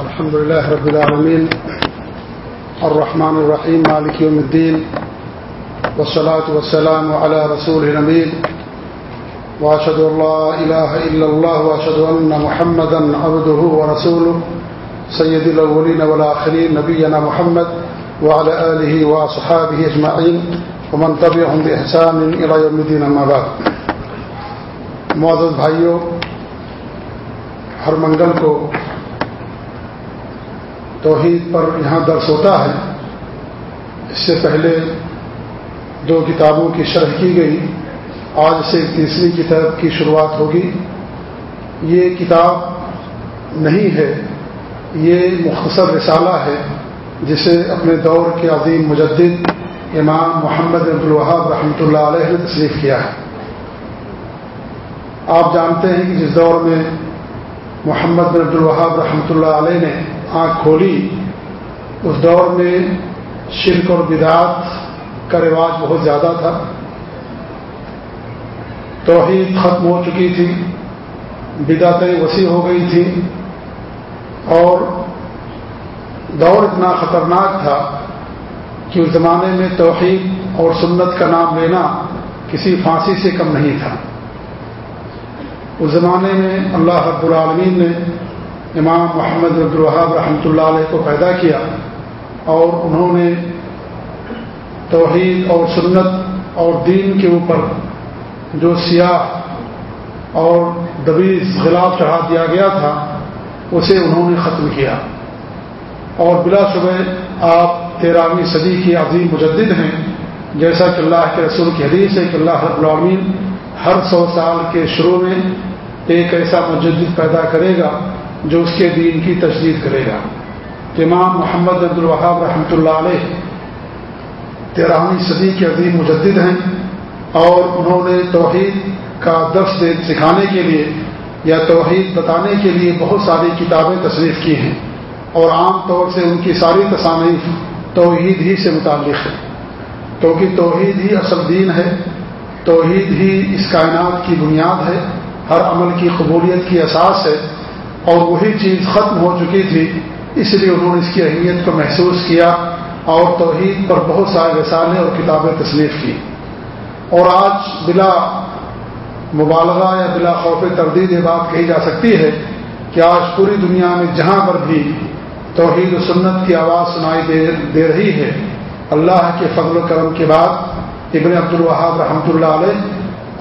الحمد لله رب العالمين، الرحمن الرحيم، مالك يوم الدين، والصلاة والسلام على رسول النبيل وأشهد الله إله إلا الله، وأشهد أن محمدا عبده ورسوله، سيد الأولين والآخرين، نبينا محمد، وعلى آله وصحابه أجمعين، ومن تبعهم بإحسان إلى يوم الدين، أما بعد. معزز بھائیوں ہر منگل کو توحید پر یہاں درس ہوتا ہے۔ اس سے پہلے دو کتابوں کی شرح کی گئی۔ آج سے تیسری کتاب کی شروعات ہوگی۔ یہ کتاب نہیں ہے، یہ مختصر رسالہ ہے، جسے اپنے دور کے عظیم مجدد امام محمد عبد الوہاب رحمۃ اللہ علیہ نے تصریف کیا ہے۔ آپ جانتے ہیں کہ جس دور میں محمد بن عبد الوہاب رحمۃ اللہ علیہ نے آنکھ کھولی، اس دور میں شرک اور بدعات کا رواج بہت زیادہ تھا۔ توحید ختم ہو چکی تھی، بدعتیں وسیع ہو گئی تھی اور دور اتنا خطرناک تھا کہ اس زمانے میں توحید اور سنت کا نام لینا کسی پھانسی سے کم نہیں تھا۔ اس زمانے میں اللہ رب العالمین نے امام محمد الحاب رحمۃ اللہ علیہ کو پیدا کیا اور انہوں نے توحید اور سنت اور دین کے اوپر جو سیاہ اور دبیز خلاف چڑھا دیا گیا تھا، اسے انہوں نے ختم کیا۔ اور بلا شبہ آپ تیرہویں صدی کی عظیم مجدد ہیں، جیسا کہ اللہ کے رسول کی حدیث ہے کہ اللہ رب العالمین ہر سو سال کے شروع میں ایک ایسا مجدد پیدا کرے گا۔ جو اس کے دین کی تجدید کرے گا۔ امام محمد عبد الوہاب رحمۃ اللہ علیہ تیرہویں صدی کے عظیم مجدد ہیں اور انہوں نے توحید کا درس سکھانے کے لیے یا توحید بتانے کے لیے بہت ساری کتابیں تصریف کی ہیں اور عام طور سے ان کی ساری تصانیف توحید ہی سے متعلق ہے کیونکہ توحید ہی اصل دین ہے، توحید ہی اس کائنات کی بنیاد ہے، ہر عمل کی قبولیت کی اساس ہے۔ اور وہی چیز ختم ہو چکی تھی، اس لیے انہوں نے اس کی اہمیت کو محسوس کیا اور توحید پر بہت سارے رسالے اور کتابیں تصنیف کی۔ اور آج بلا مبالغہ یا بلا خوف تردید یہ بات کہی جا سکتی ہے کہ آج پوری دنیا میں جہاں پر بھی توحید و سنت کی آواز سنائی دے دے رہی ہے، اللہ کے فضل و کرم کے بعد ابن عبد الوہاب رحمۃ اللہ علیہ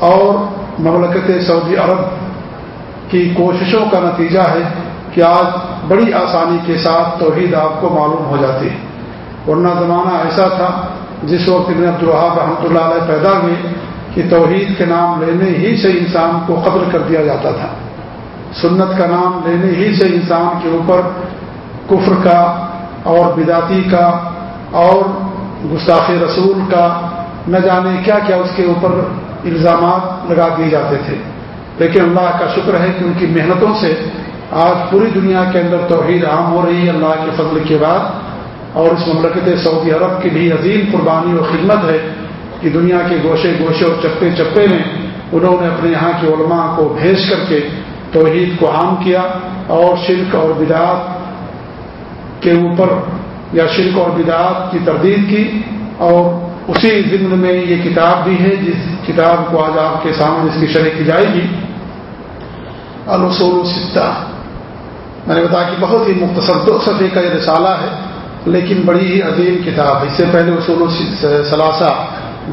اور مملکت سعودی عرب کی کوششوں کا نتیجہ ہے کہ آج بڑی آسانی کے ساتھ توحید آپ کو معلوم ہو جاتی ہے۔ ورنہ زمانہ ایسا تھا جس وقت ابن عبد الحاب رحمۃ اللہ علیہ پیدا ہوئے کہ توحید کے نام لینے ہی سے انسان کو قدر کر دیا جاتا تھا۔ سنت کا نام لینے ہی سے انسان کے اوپر کفر کا اور بداتی کا اور گستاخ رسول کا نہ جانے کیا کیا اس کے اوپر الزامات لگا دیے جاتے تھے۔ لیکن اللہ کا شکر ہے کہ ان کی محنتوں سے آج پوری دنیا کے اندر توحید عام ہو رہی ہے اللہ کے فضل کے بعد۔ اور اس مملکت سعودی عرب کی بھی عظیم قربانی و خدمت ہے کہ دنیا کے گوشے گوشے اور چپے چپے میں انہوں نے اپنے یہاں کے علماء کو بھیج کر کے توحید کو عام کیا۔ اور شرک اور بدعات کے اوپر یا شرک اور بدعات کی تردید کی اور اسی ضمن میں یہ کتاب بھی ہے، جس کتاب کو آج آپ کے سامنے اس کی شرح کی جائے گی۔ الرسول ستہ میں نے بتایا کہ بہت ہی مختصر دو صفحے کا یہ رسالہ ہے، لیکن بڑی ہی عظیم کتاب ہے۔ اس سے پہلے اصول ثلاثہ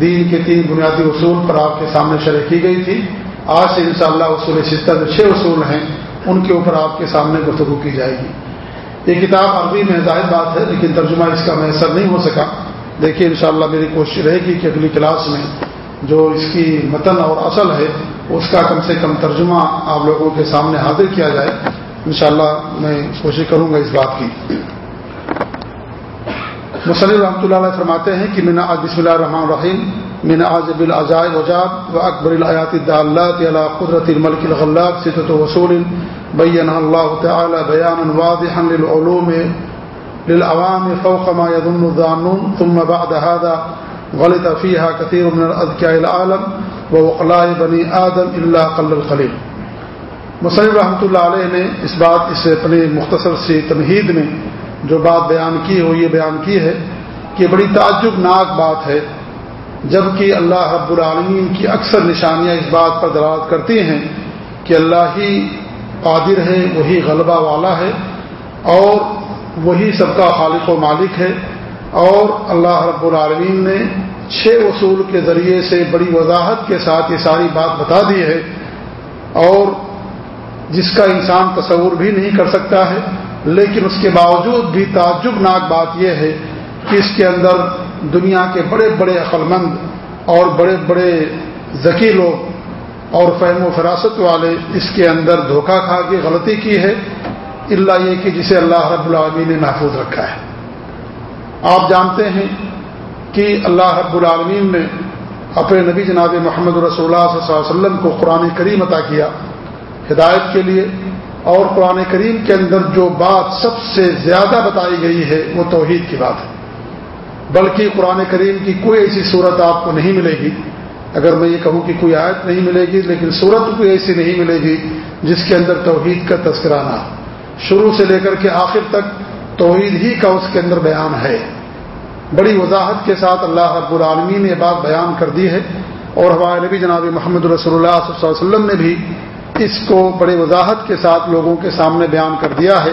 دین کے تین بنیادی اصول پر آپ کے سامنے شرح کی گئی تھی۔ آج سے انشاءاللہ اصول ستہ جو چھ اصول ہیں، ان کے اوپر آپ کے سامنے گفتگو کی جائے گی۔ یہ کتاب عربی میں ظاہر بات ہے، لیکن ترجمہ اس کا میسر نہیں ہو سکا۔ دیکھیے انشاءاللہ میری کوشش رہے گی کہ اگلی کلاس میں جو اس کی متن اور اصل ہے، اس کا کم سے کم ترجمہ آپ لوگوں کے سامنے حاضر کیا جائے۔ انشاءاللہ میں کوشش کروں گا اس بات کی۔ مصنف رحمۃ اللہ علیہ فرماتے ہیں کہ مینا بسم اللہ الرحمن الرحیم، مینا آج العجائب وجاب و اکبر الحیات اللہ قدرت الملک الغلاب صدت وصول بین اللہ تعالی بیان واضح للعلوم للعوام فوق ما يظن الظانون، ثم بعد هذا غلط فيها كثير من الأذكاء العالم ووقلاء بني آدم إلا قل القليل. مصنف رحمۃ اللہ علیہ نے اس بات، اس اپنے مختصر سی تمہید میں جو بات بیان کی ہے، وہ یہ بیان کی ہے کہ بڑی تعجب ناک بات ہے، جبکہ اللہ رب العالمین کی اکثر نشانیاں اس بات پر دلالت کرتی ہیں کہ اللہ ہی قادر ہے، وہی غلبہ والا ہے، اور وہی سب کا خالق و مالک ہے اور اللہ رب العالمین نے چھ اصول کے ذریعے سے بڑی وضاحت کے ساتھ یہ ساری بات بتا دی ہے اور جس کا انسان تصور بھی نہیں کر سکتا ہے، لیکن اس کے باوجود بھی تعجب ناک بات یہ ہے کہ اس کے اندر دنیا کے بڑے بڑے عقلمند اور بڑے بڑے ذکی لوگ اور فہم و فراست والے اس کے اندر دھوکہ کھا کے غلطی کی ہے۔ اللہ یہ کہ جسے اللہ رب العالمین نے محفوظ رکھا ہے۔ آپ جانتے ہیں کہ اللہ رب العالمین نے اپنے نبی جناب محمد رسول اللہ صلی اللہ علیہ وسلم کو قرآن کریم عطا کیا ہدایت کے لیے اور قرآن کریم کے اندر جو بات سب سے زیادہ بتائی گئی ہے وہ توحید کی بات ہے۔ بلکہ قرآن کریم کی کوئی ایسی صورت آپ کو نہیں ملے گی۔ اگر میں یہ کہوں کہ کوئی آیت نہیں ملے گی، لیکن صورت کوئی ایسی نہیں ملے گی جس کے اندر توحید کا تذکرہ نہ شروع سے لے کر کے آخر تک توحید ہی کا اس کے اندر بیان ہے۔ بڑی وضاحت کے ساتھ اللہ رب العالمین نے بات بیان کر دی ہے اور ہمارے نبی جناب محمد رسول اللہ صلی اللہ علیہ وسلم نے بھی اس کو بڑے وضاحت کے ساتھ لوگوں کے سامنے بیان کر دیا ہے۔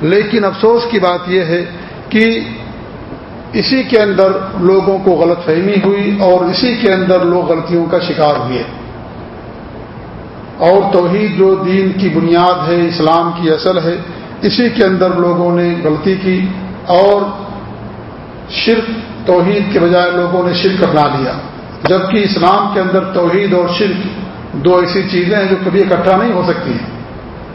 لیکن افسوس کی بات یہ ہے کہ اسی کے اندر لوگوں کو غلط فہمی ہوئی اور اسی کے اندر لوگ غلطیوں کا شکار ہوئے۔ اور توحید جو دین کی بنیاد ہے، اسلام کی اصل ہے، اسی کے اندر لوگوں نے غلطی کی اور شرک توحید کے بجائے لوگوں نے شرک اپنا لیا۔ جبکہ اسلام کے اندر توحید اور شرک دو ایسی چیزیں ہیں جو کبھی اکٹھا نہیں ہو سکتی ہیں۔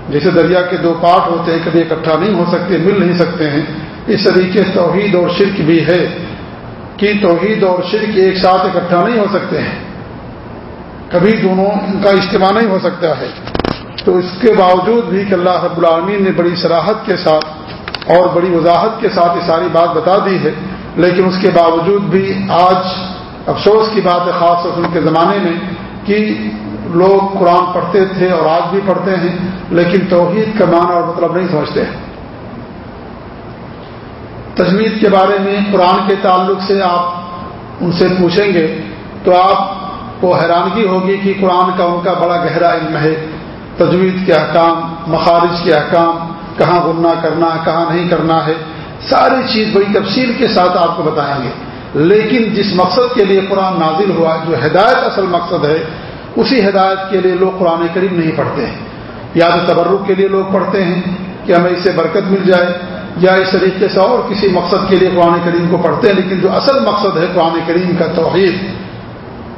جیسے دریا کے دو پارٹ ہوتے ہیں، کبھی اکٹھا نہیں ہو سکتے، مل نہیں سکتے ہیں۔ اس طریقے توحید اور شرک بھی ہے کہ توحید اور شرک ایک ساتھ اکٹھا نہیں ہو سکتے ہیں۔ کبھی دونوں ان کا اجتماع نہیں ہو سکتا ہے۔ تو اس کے باوجود بھی کہ اللہ رب العالمین نے بڑی صلاحت کے ساتھ اور بڑی وضاحت کے ساتھ یہ ساری بات بتا دی ہے، لیکن اس کے باوجود بھی آج افسوس کی بات ہے، خاص طور کے زمانے میں، کہ لوگ قرآن پڑھتے تھے اور آج بھی پڑھتے ہیں، لیکن توحید کا معنی اور مطلب نہیں سمجھتے۔ ہیں تجوید کے بارے میں قرآن کے تعلق سے آپ ان سے پوچھیں گے تو آپ کو حیرانگی ہوگی کہ قرآن کا ان کا بڑا گہرا علم ہے، تجوید کے احکام، مخارج کے احکام، کہاں گننا کرنا، کہاں نہیں کرنا ہے، ساری چیز بڑی تفصیل کے ساتھ آپ کو بتائیں گے۔ لیکن جس مقصد کے لیے قرآن نازل ہوا، جو ہدایت اصل مقصد ہے، اسی ہدایت کے لیے لوگ قرآن کریم نہیں پڑھتے ہیں۔ یا تو تبرک کے لیے لوگ پڑھتے ہیں کہ ہمیں اس سے برکت مل جائے، یا اس طریقے سے اور کسی مقصد کے لیے قرآن کریم کو پڑھتے ہیں، لیکن جو اصل مقصد ہے قرآن کریم کا توحید۔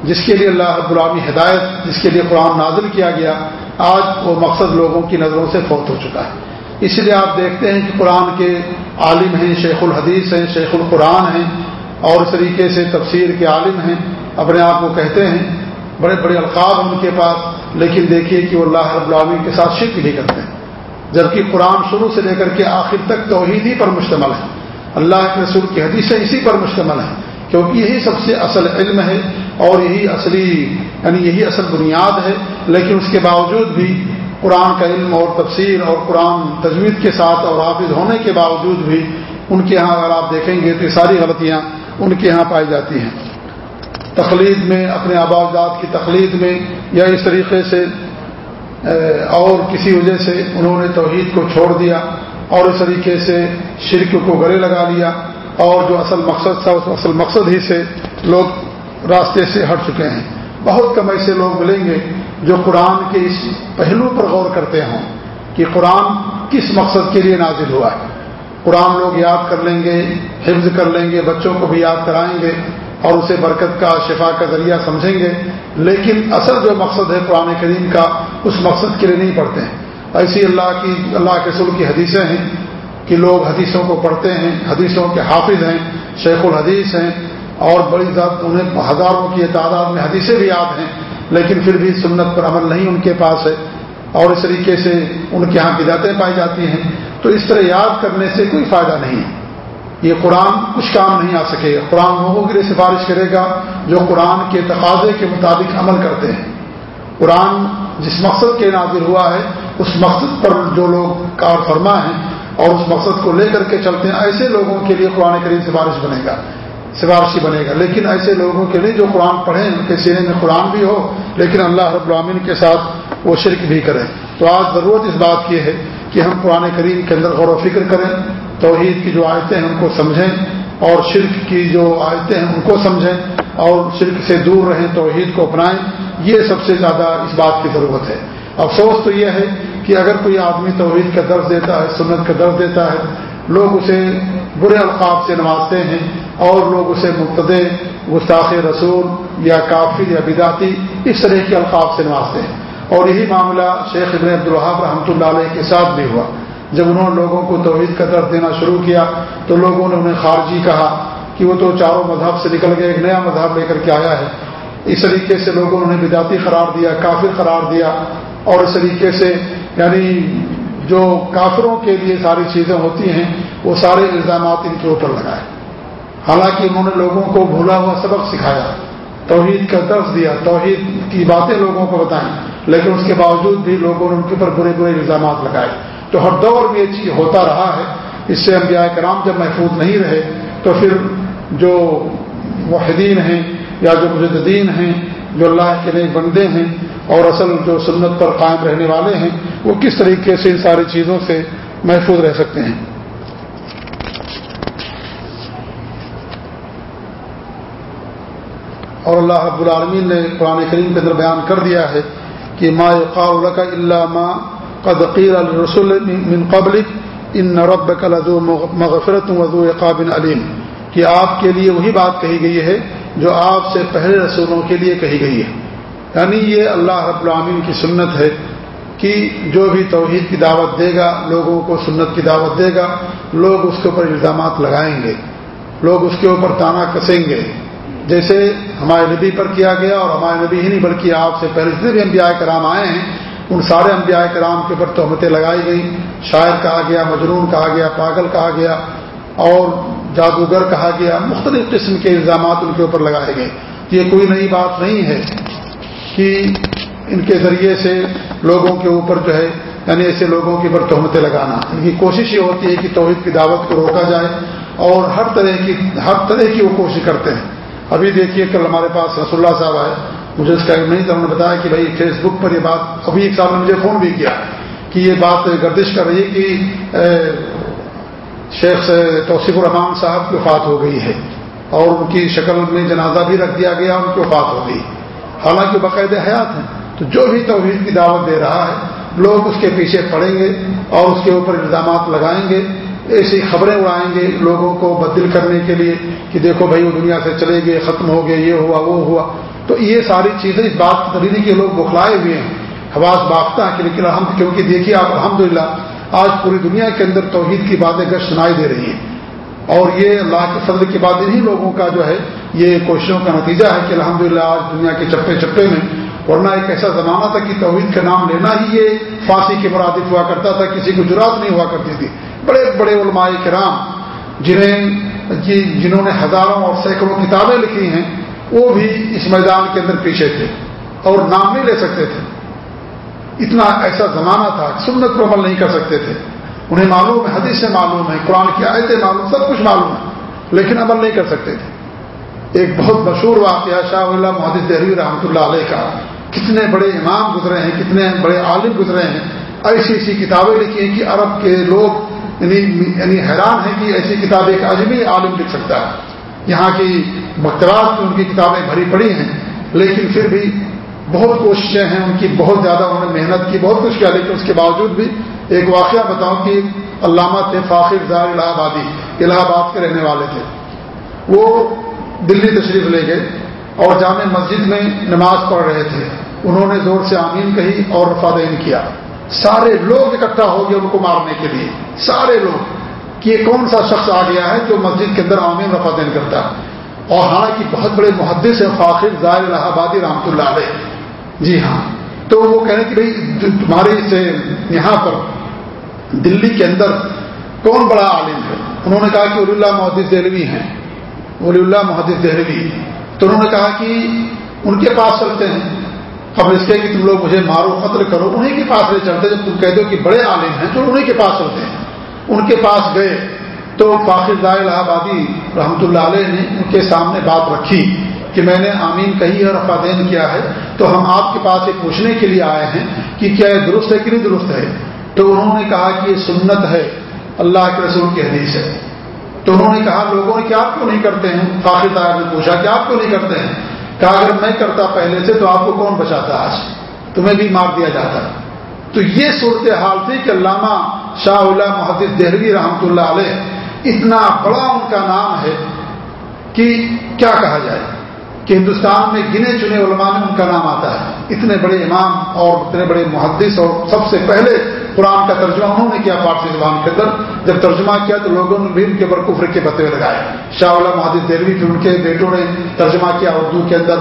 جس کے لیے اللہ رب العامی ہدایت، جس کے لیے قرآن نازل کیا گیا، آج وہ مقصد لوگوں کی نظروں سے فوت ہو چکا ہے۔ اس لیے آپ دیکھتے ہیں کہ قرآن کے عالم ہیں، شیخ الحدیث ہیں، شیخ القرآن ہیں، اور اس طریقے سے تفسیر کے عالم ہیں۔ اپنے آپ کو کہتے ہیں، بڑے بڑے القاب ان کے پاس، لیکن دیکھیے کہ وہ اللہ رب العالمین کے ساتھ شرک نہیں کرتے ہیں۔ جبکہ قرآن شروع سے لے کر کے آخر تک توحید ہی پر مشتمل ہے۔ اللہ کے رسول کی حدیثیں اسی پر مشتمل ہیں، کیونکہ یہی سب سے اصل علم ہے۔ اور یہی اصلی یعنی یہی اصل بنیاد ہے، لیکن اس کے باوجود بھی قرآن کا علم اور تفسیر اور قرآن تجوید کے ساتھ اور حافظ ہونے کے باوجود بھی ان کے ہاں اگر آپ دیکھیں گے تو یہ ساری غلطیاں ان کے ہاں پائی جاتی ہیں۔ تقلید میں، اپنے آبادات کی تقلید میں یا اس طریقے سے اور کسی وجہ سے انہوں نے توحید کو چھوڑ دیا اور اس طریقے سے شرک کو گلے لگا لیا اور جو اصل مقصد تھا، اس اصل مقصد ہی سے لوگ راستے سے ہٹ چکے ہیں۔ بہت کم ایسے لوگ ملیں گے جو قرآن کے اس پہلو پر غور کرتے ہوں کہ قرآن کس مقصد کے لیے نازل ہوا ہے۔ قرآن لوگ یاد کر لیں گے، حفظ کر لیں گے، بچوں کو بھی یاد کرائیں گے اور اسے برکت کا، شفا کا ذریعہ سمجھیں گے۔ لیکن اصل جو مقصد ہے قرآن کریم کا، اس مقصد کے لیے نہیں پڑھتے ہیں۔ ایسی اللہ کی، اللہ کے سر کی حدیثیں ہیں کہ لوگ حدیثوں کو پڑھتے ہیں، حدیثوں کے حافظ ہیں، شیخ الحدیث ہیں اور بڑی ذات انہیں ہزاروں کی تعداد میں حدیثیں بھی یاد ہیں، لیکن پھر بھی سنت پر عمل نہیں ان کے پاس ہے۔ اور اس طریقے سے ان کے یہاں بدعتیں پائی جاتی ہیں۔ تو اس طرح یاد کرنے سے کوئی فائدہ نہیں۔ ہے یہ قرآن کچھ کام نہیں آ سکے۔ گا قرآن لوگوں کے لیے سفارش کرے گا جو قرآن کے تقاضے کے مطابق عمل کرتے ہیں۔ قرآن جس مقصد کے نازل ہوا ہے، اس مقصد پر جو لوگ کار فرما ہیں اور اس مقصد کو لے کر کے چلتے ہیں، ایسے لوگوں کے لیے قرآن کریم سفارش بنے گا۔ سفارشی بنے گا۔ لیکن ایسے لوگوں کے لیے جو قرآن پڑھیں، ان کے سینے میں قرآن بھی ہو، لیکن اللہ رب العامن کے ساتھ وہ شرک بھی کریں۔ تو آج ضرورت اس بات کی ہے کہ ہم قرآن کریم کے اندر غور و فکر کریں، توحید کی جو آیتیں ہیں ان کو سمجھیں اور شرک کی جو آیتیں ہیں ان کو سمجھیں اور شرک سے دور رہیں، توحید کو اپنائیں، یہ سب سے زیادہ اس بات کی ضرورت ہے۔ افسوس تو یہ ہے کہ اگر کوئی آدمی توحید کا درد دیتا ہے، سنت کا درد دیتا ہے لوگ اسے برے القاب سے نوازتے ہیں اور لوگ اسے مبتدے گستاخ رسول یا کافر یا بداتی اس طرح کے القاب سے نوازتے ہیں۔ اور یہی معاملہ شیخ ابن عبدالحاب رحمۃ اللہ علیہ کے ساتھ بھی ہوا۔ جب انہوں نے لوگوں کو توحید کا درد دینا شروع کیا، تو لوگوں نے انہیں خارجی کہا کہ وہ تو چاروں مذہب سے نکل گئے، ایک نیا مذہب لے کر کے آیا ہے۔ اس طریقے سے لوگوں نے بداتی قرار دیا، کافر قرار دیا۔ اور اس طریقے سے یعنی جو کافروں کے لیے ساری چیزیں ہوتی ہیں، وہ سارے الزامات ان کے اوپر لگائے۔ حالانکہ انہوں نے لوگوں کو بھولا ہوا سبق سکھایا، توحید کا درس دیا، توحید کی باتیں لوگوں کو بتائیں، لیکن اس کے باوجود بھی لوگوں نے ان کے اوپر برے برے الزامات لگائے۔ تو ہر دور میں یہ چیز ہوتا رہا ہے، اس سے انبیاء کرام جب محفوظ نہیں رہے، تو پھر جو واحدین ہیں یا جو مجدین ہیں، جو اللہ کے نئے بندے ہیں اور اصل جو سنت پر قائم رہنے والے ہیں، وہ کس طریقے سے ان ساری چیزوں سے محفوظ رہ سکتے ہیں؟ اور اللہ رب العالمین نے قرآن کریم کے اندر بیان کر دیا ہے کہ ما يقال لك الا ما قد قيل من قبلك ان ربك لذو مغفرة وذو عقاب علیم کہ آپ کے لیے وہی بات کہی گئی ہے جو آپ سے پہلے رسولوں کے لیے کہی گئی ہے۔ یعنی یہ اللہ رب العامین کی سنت ہے کہ جو بھی توحید کی دعوت دے گا، لوگوں کو سنت کی دعوت دے گا، لوگ اس کے اوپر الزامات لگائیں گے، لوگ اس کے اوپر تانا کسیں گے۔ جیسے ہمارے نبی پر کیا گیا اور ہمارے نبی ہی نہیں، بلکہ آپ سے پہلے جتنے بھی انبیاء کرام آئے ہیں، ان سارے انبیاء کرام کے اوپر تہمتیں لگائی گئی شاعر کہا گیا، مجنون کہا گیا، پاگل کہا گیا اور جادوگر کہا گیا، مختلف قسم کے الزامات ان کے اوپر لگائے گئے۔ یہ کوئی نئی بات نہیں ہے۔ کہ ان کے ذریعے سے لوگوں کے اوپر جو ہے یعنی ایسے لوگوں کے اوپر تہمتیں لگانا۔ ان کی کوشش یہ ہوتی ہے کہ توحید کی دعوت کو روکا جائے اور ہر طرح کی، ہر طرح کی وہ کوشش کرتے ہیں۔ ابھی دیکھیے کل ہمارے پاس رسول اللہ صاحب آئے۔ مجھے اس کا نہیں تھا، انہوں نے بتایا کہ بھائی فیس بک پر یہ بات، ابھی ایک صاحب نے مجھے فون بھی کیا کہ یہ بات گردش کر رہی ہے کہ شیخ توصیف الرحمان صاحب کی وفات ہو گئی ہے اور ان کی شکل میں جنازہ بھی رکھ دیا گیا ان کی وفات ہو گئی۔ حالانکہ باقاعدہ حیات ہیں۔ تو جو بھی توحید کی دعوت دے رہا ہے، لوگ اس کے پیچھے پڑیں گے اور اس کے اوپر الزامات لگائیں گے، ایسی خبریں اڑائیں گے لوگوں کو بدل کرنے کے لیے کہ دیکھو بھائی وہ دنیا سے چلے گئے، ختم ہو گئے، یہ ہوا، وہ ہوا۔ تو یہ ساری چیزیں اس بات کی کے لوگ بخلائے ہوئے ہیں۔ حواس باختہ ہیں کہ لیکن ہم کیونکہ دیکھیے آپ الحمد آج پوری دنیا کے اندر توحید کی باتیں گشت سنائی دے رہی ہیں۔ اور یہ اللہ کے فضل کی بات انہیں لوگوں کا جو ہے، یہ کوششوں کا نتیجہ ہے کہ الحمد آج دنیا کے چپے چپے میں، ورنہ ایک ایسا زمانہ تھا کہ توحید کا نام لینا ہی یہ پھانسی کے مرادف ہوا کرتا تھا، کسی کو جرات نہیں ہوا کرتی تھی۔ بڑے بڑے علماء کرام، جنہیں جی جنہوں نے ہزاروں اور سینکڑوں کتابیں لکھی ہیں، وہ بھی اس میدان کے اندر پیچھے تھے اور نام نہیں لے سکتے تھے۔ اتنا ایسا زمانہ تھا، سنت پر عمل نہیں کر سکتے تھے۔ انہیں معلوم ہے، حدیث سے معلوم ہے، قرآن کی آیتیں معلوم، سب کچھ معلوم ہے، لیکن عمل نہیں کر سکتے تھے۔ ایک بہت مشہور واقعہ شاہ اللہ محدود دہلی رحمۃ اللہ علیہ کا۔ کتنے بڑے امام گزرے ہیں، کتنے بڑے عالم گزرے ہیں۔ ایسی ایسی کتابیں لکھی ہیں کہ عرب کے لوگ یعنی یعنی حیران ہے کہ ایسی کتاب ایک اجمی عالم لکھ سکتا ہے۔ یہاں کی مکتبات میں ان کی کتابیں بھری پڑی ہیں، لیکن پھر بھی بہت کوششیں ہیں، ان کی بہت زیادہ انہوں نے محنت کی، بہت کچھ کیا، لیکن اس کے باوجود بھی ایک واقعہ بتاؤں کہ علامہ تھے فاخر زار الہ آبادی الہ آباد کے رہنے والے تھے۔ وہ دلی تشریف لے گئے اور جامع مسجد میں نماز پڑھ رہے تھے۔ انہوں نے زور سے آمین کہی اور رفادین یعنی کیا۔ سارے لوگ اکٹھا ہو گئے ان کو مارنے کے لیے۔ سارے لوگ۔ کہ یہ کون سا شخص آ گیا ہے جو مسجد کے اندر آمین رفا دین یعنی کرتا ہے؟ اور ہاں، حالانکہ بہت بڑے محدث ہیں فاخر ظاہر الہ آبادی رحمۃ اللہ علیہ۔ جی ہاں۔ تو وہ کہہ رہے کہ بھائی تمہارے سے یہاں پر دلی کے اندر کون بڑا عالم ہے؟ انہوں نے کہا کہ ولی اللہ محدث دہلوی ہیں۔ ولی اللہ محدث دہلوی تو انہوں نے کہا کہ ان کے پاس چلتے ہیں۔ خبر اس کے کہ تم لوگ مجھے مارو، قتل کرو انہیں کے پاس لے چلتے۔ جب تم کہہ دو کہ بڑے عالم ہیں، تو انہیں کے پاس چلتے ہیں۔ ان کے پاس گئے تو فاخر دائے الہ آبادی رحمۃ اللہ علیہ نے ان کے سامنے بات رکھی۔ کہ میں نے آمین کہی ہے اور افادین کیا ہے، تو ہم آپ کے پاس یہ پوچھنے کے لیے آئے ہیں کہ کیا یہ درست ہے کہ نہیں درست ہے؟ تو انہوں نے کہا کہ یہ سنت ہے، اللہ کے رسول کی حدیث ہے۔ تو انہوں نے کہا، لوگوں نے کیا آپ کیوں نہیں کرتے ہیں؟ فاخر دائر نے پوچھا کہ آپ کیوں نہیں کرتے ہیں؟ کہا، اگر میں کرتا پہلے سے تو آپ کو کون بچاتا آج؟ تمہیں بھی مار دیا جاتا۔ تو یہ صورت حال تھی کہ علامہ شاہ اللہ محدود دہلوی رحمۃ اللہ علیہ، اتنا بڑا ان کا نام ہے کہ کیا کہا جائے؟ کہ ہندوستان میں گنے چنے علماء میں ان کا نام آتا ہے۔ اتنے بڑے امام اور اتنے بڑے محدث اور سب سے پہلے قرآن کا ترجمہ انہوں نے کیا فارسی زبان کے اندر۔ جب ترجمہ کیا تو لوگوں نے بھی ان کے کفر کے پتے لگائے۔ شاہ اللہ محدود دہلوی پھر ان کے بیٹوں نے ترجمہ کیا اردو کے اندر۔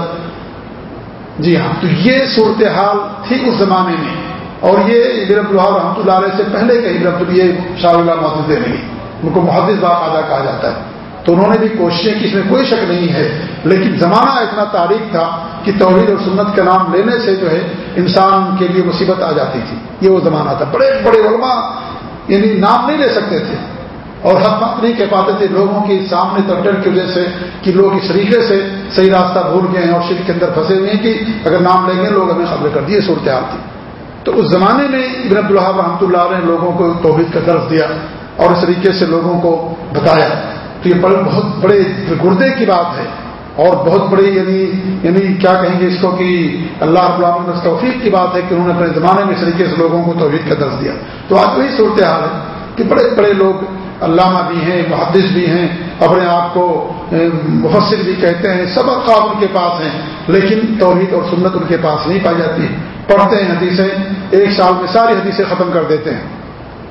جی ہاں تو یہ صورتحال تھی اس زمانے میں۔ اور یہ ابرب اللہ رحمۃ اللہ علیہ سے پہلے کا ابرب یہ شاہ اللہ محدود دہلوی، ان کو محدث باقاعدہ کہا جاتا ہے۔ تو انہوں نے بھی کوششیں کی، اس میں کوئی شک نہیں ہے۔ لیکن زمانہ اتنا تاریخ تھا کہ توحید اور سنت کا نام لینے سے جو ہے انسان کے لیے مصیبت آ جاتی تھی۔ یہ وہ زمانہ تھا۔ بڑے بڑے علماء یعنی نام نہیں لے سکتے تھے۔ اور حد مت نہیں کہہ پاتے تھے لوگوں کے سامنے تبڈر کی وجہ سے کہ لوگ اس طریقے سے صحیح راستہ بھول گئے ہیں اور شرک کے اندر پھنسے ہوئے ہیں کہ اگر نام لیں گے لوگ ہمیں خبریں کر دیے صورتحال تھی۔ تو اس زمانے میں ابن عبداللہ رحمۃ اللہ نے لوگوں کو توحید کا درس دیا اور اس طریقے سے لوگوں کو بتایا۔ تو یہ بہت بڑے گردے کی بات ہے اور بہت بڑی یعنی یعنی کیا کہیں گے اس کو کہ اللہ نے توفیق کی بات ہے کہ انہوں نے اپنے زمانے میں اس طریقے سے لوگوں کو توحید کا درس دیا۔ تو آج وہی صورتحال ہے کہ بڑے بڑے لوگ علامہ بھی ہیں، محدث بھی ہیں، اپنے آپ کو مفسر بھی کہتے ہیں، سب اوقات ان کے پاس ہیں، لیکن توحید اور سنت ان کے پاس نہیں پائی جاتی۔ پڑھتے ہیں حدیثیں، ایک سال میں ساری حدیثیں ختم کر دیتے ہیں۔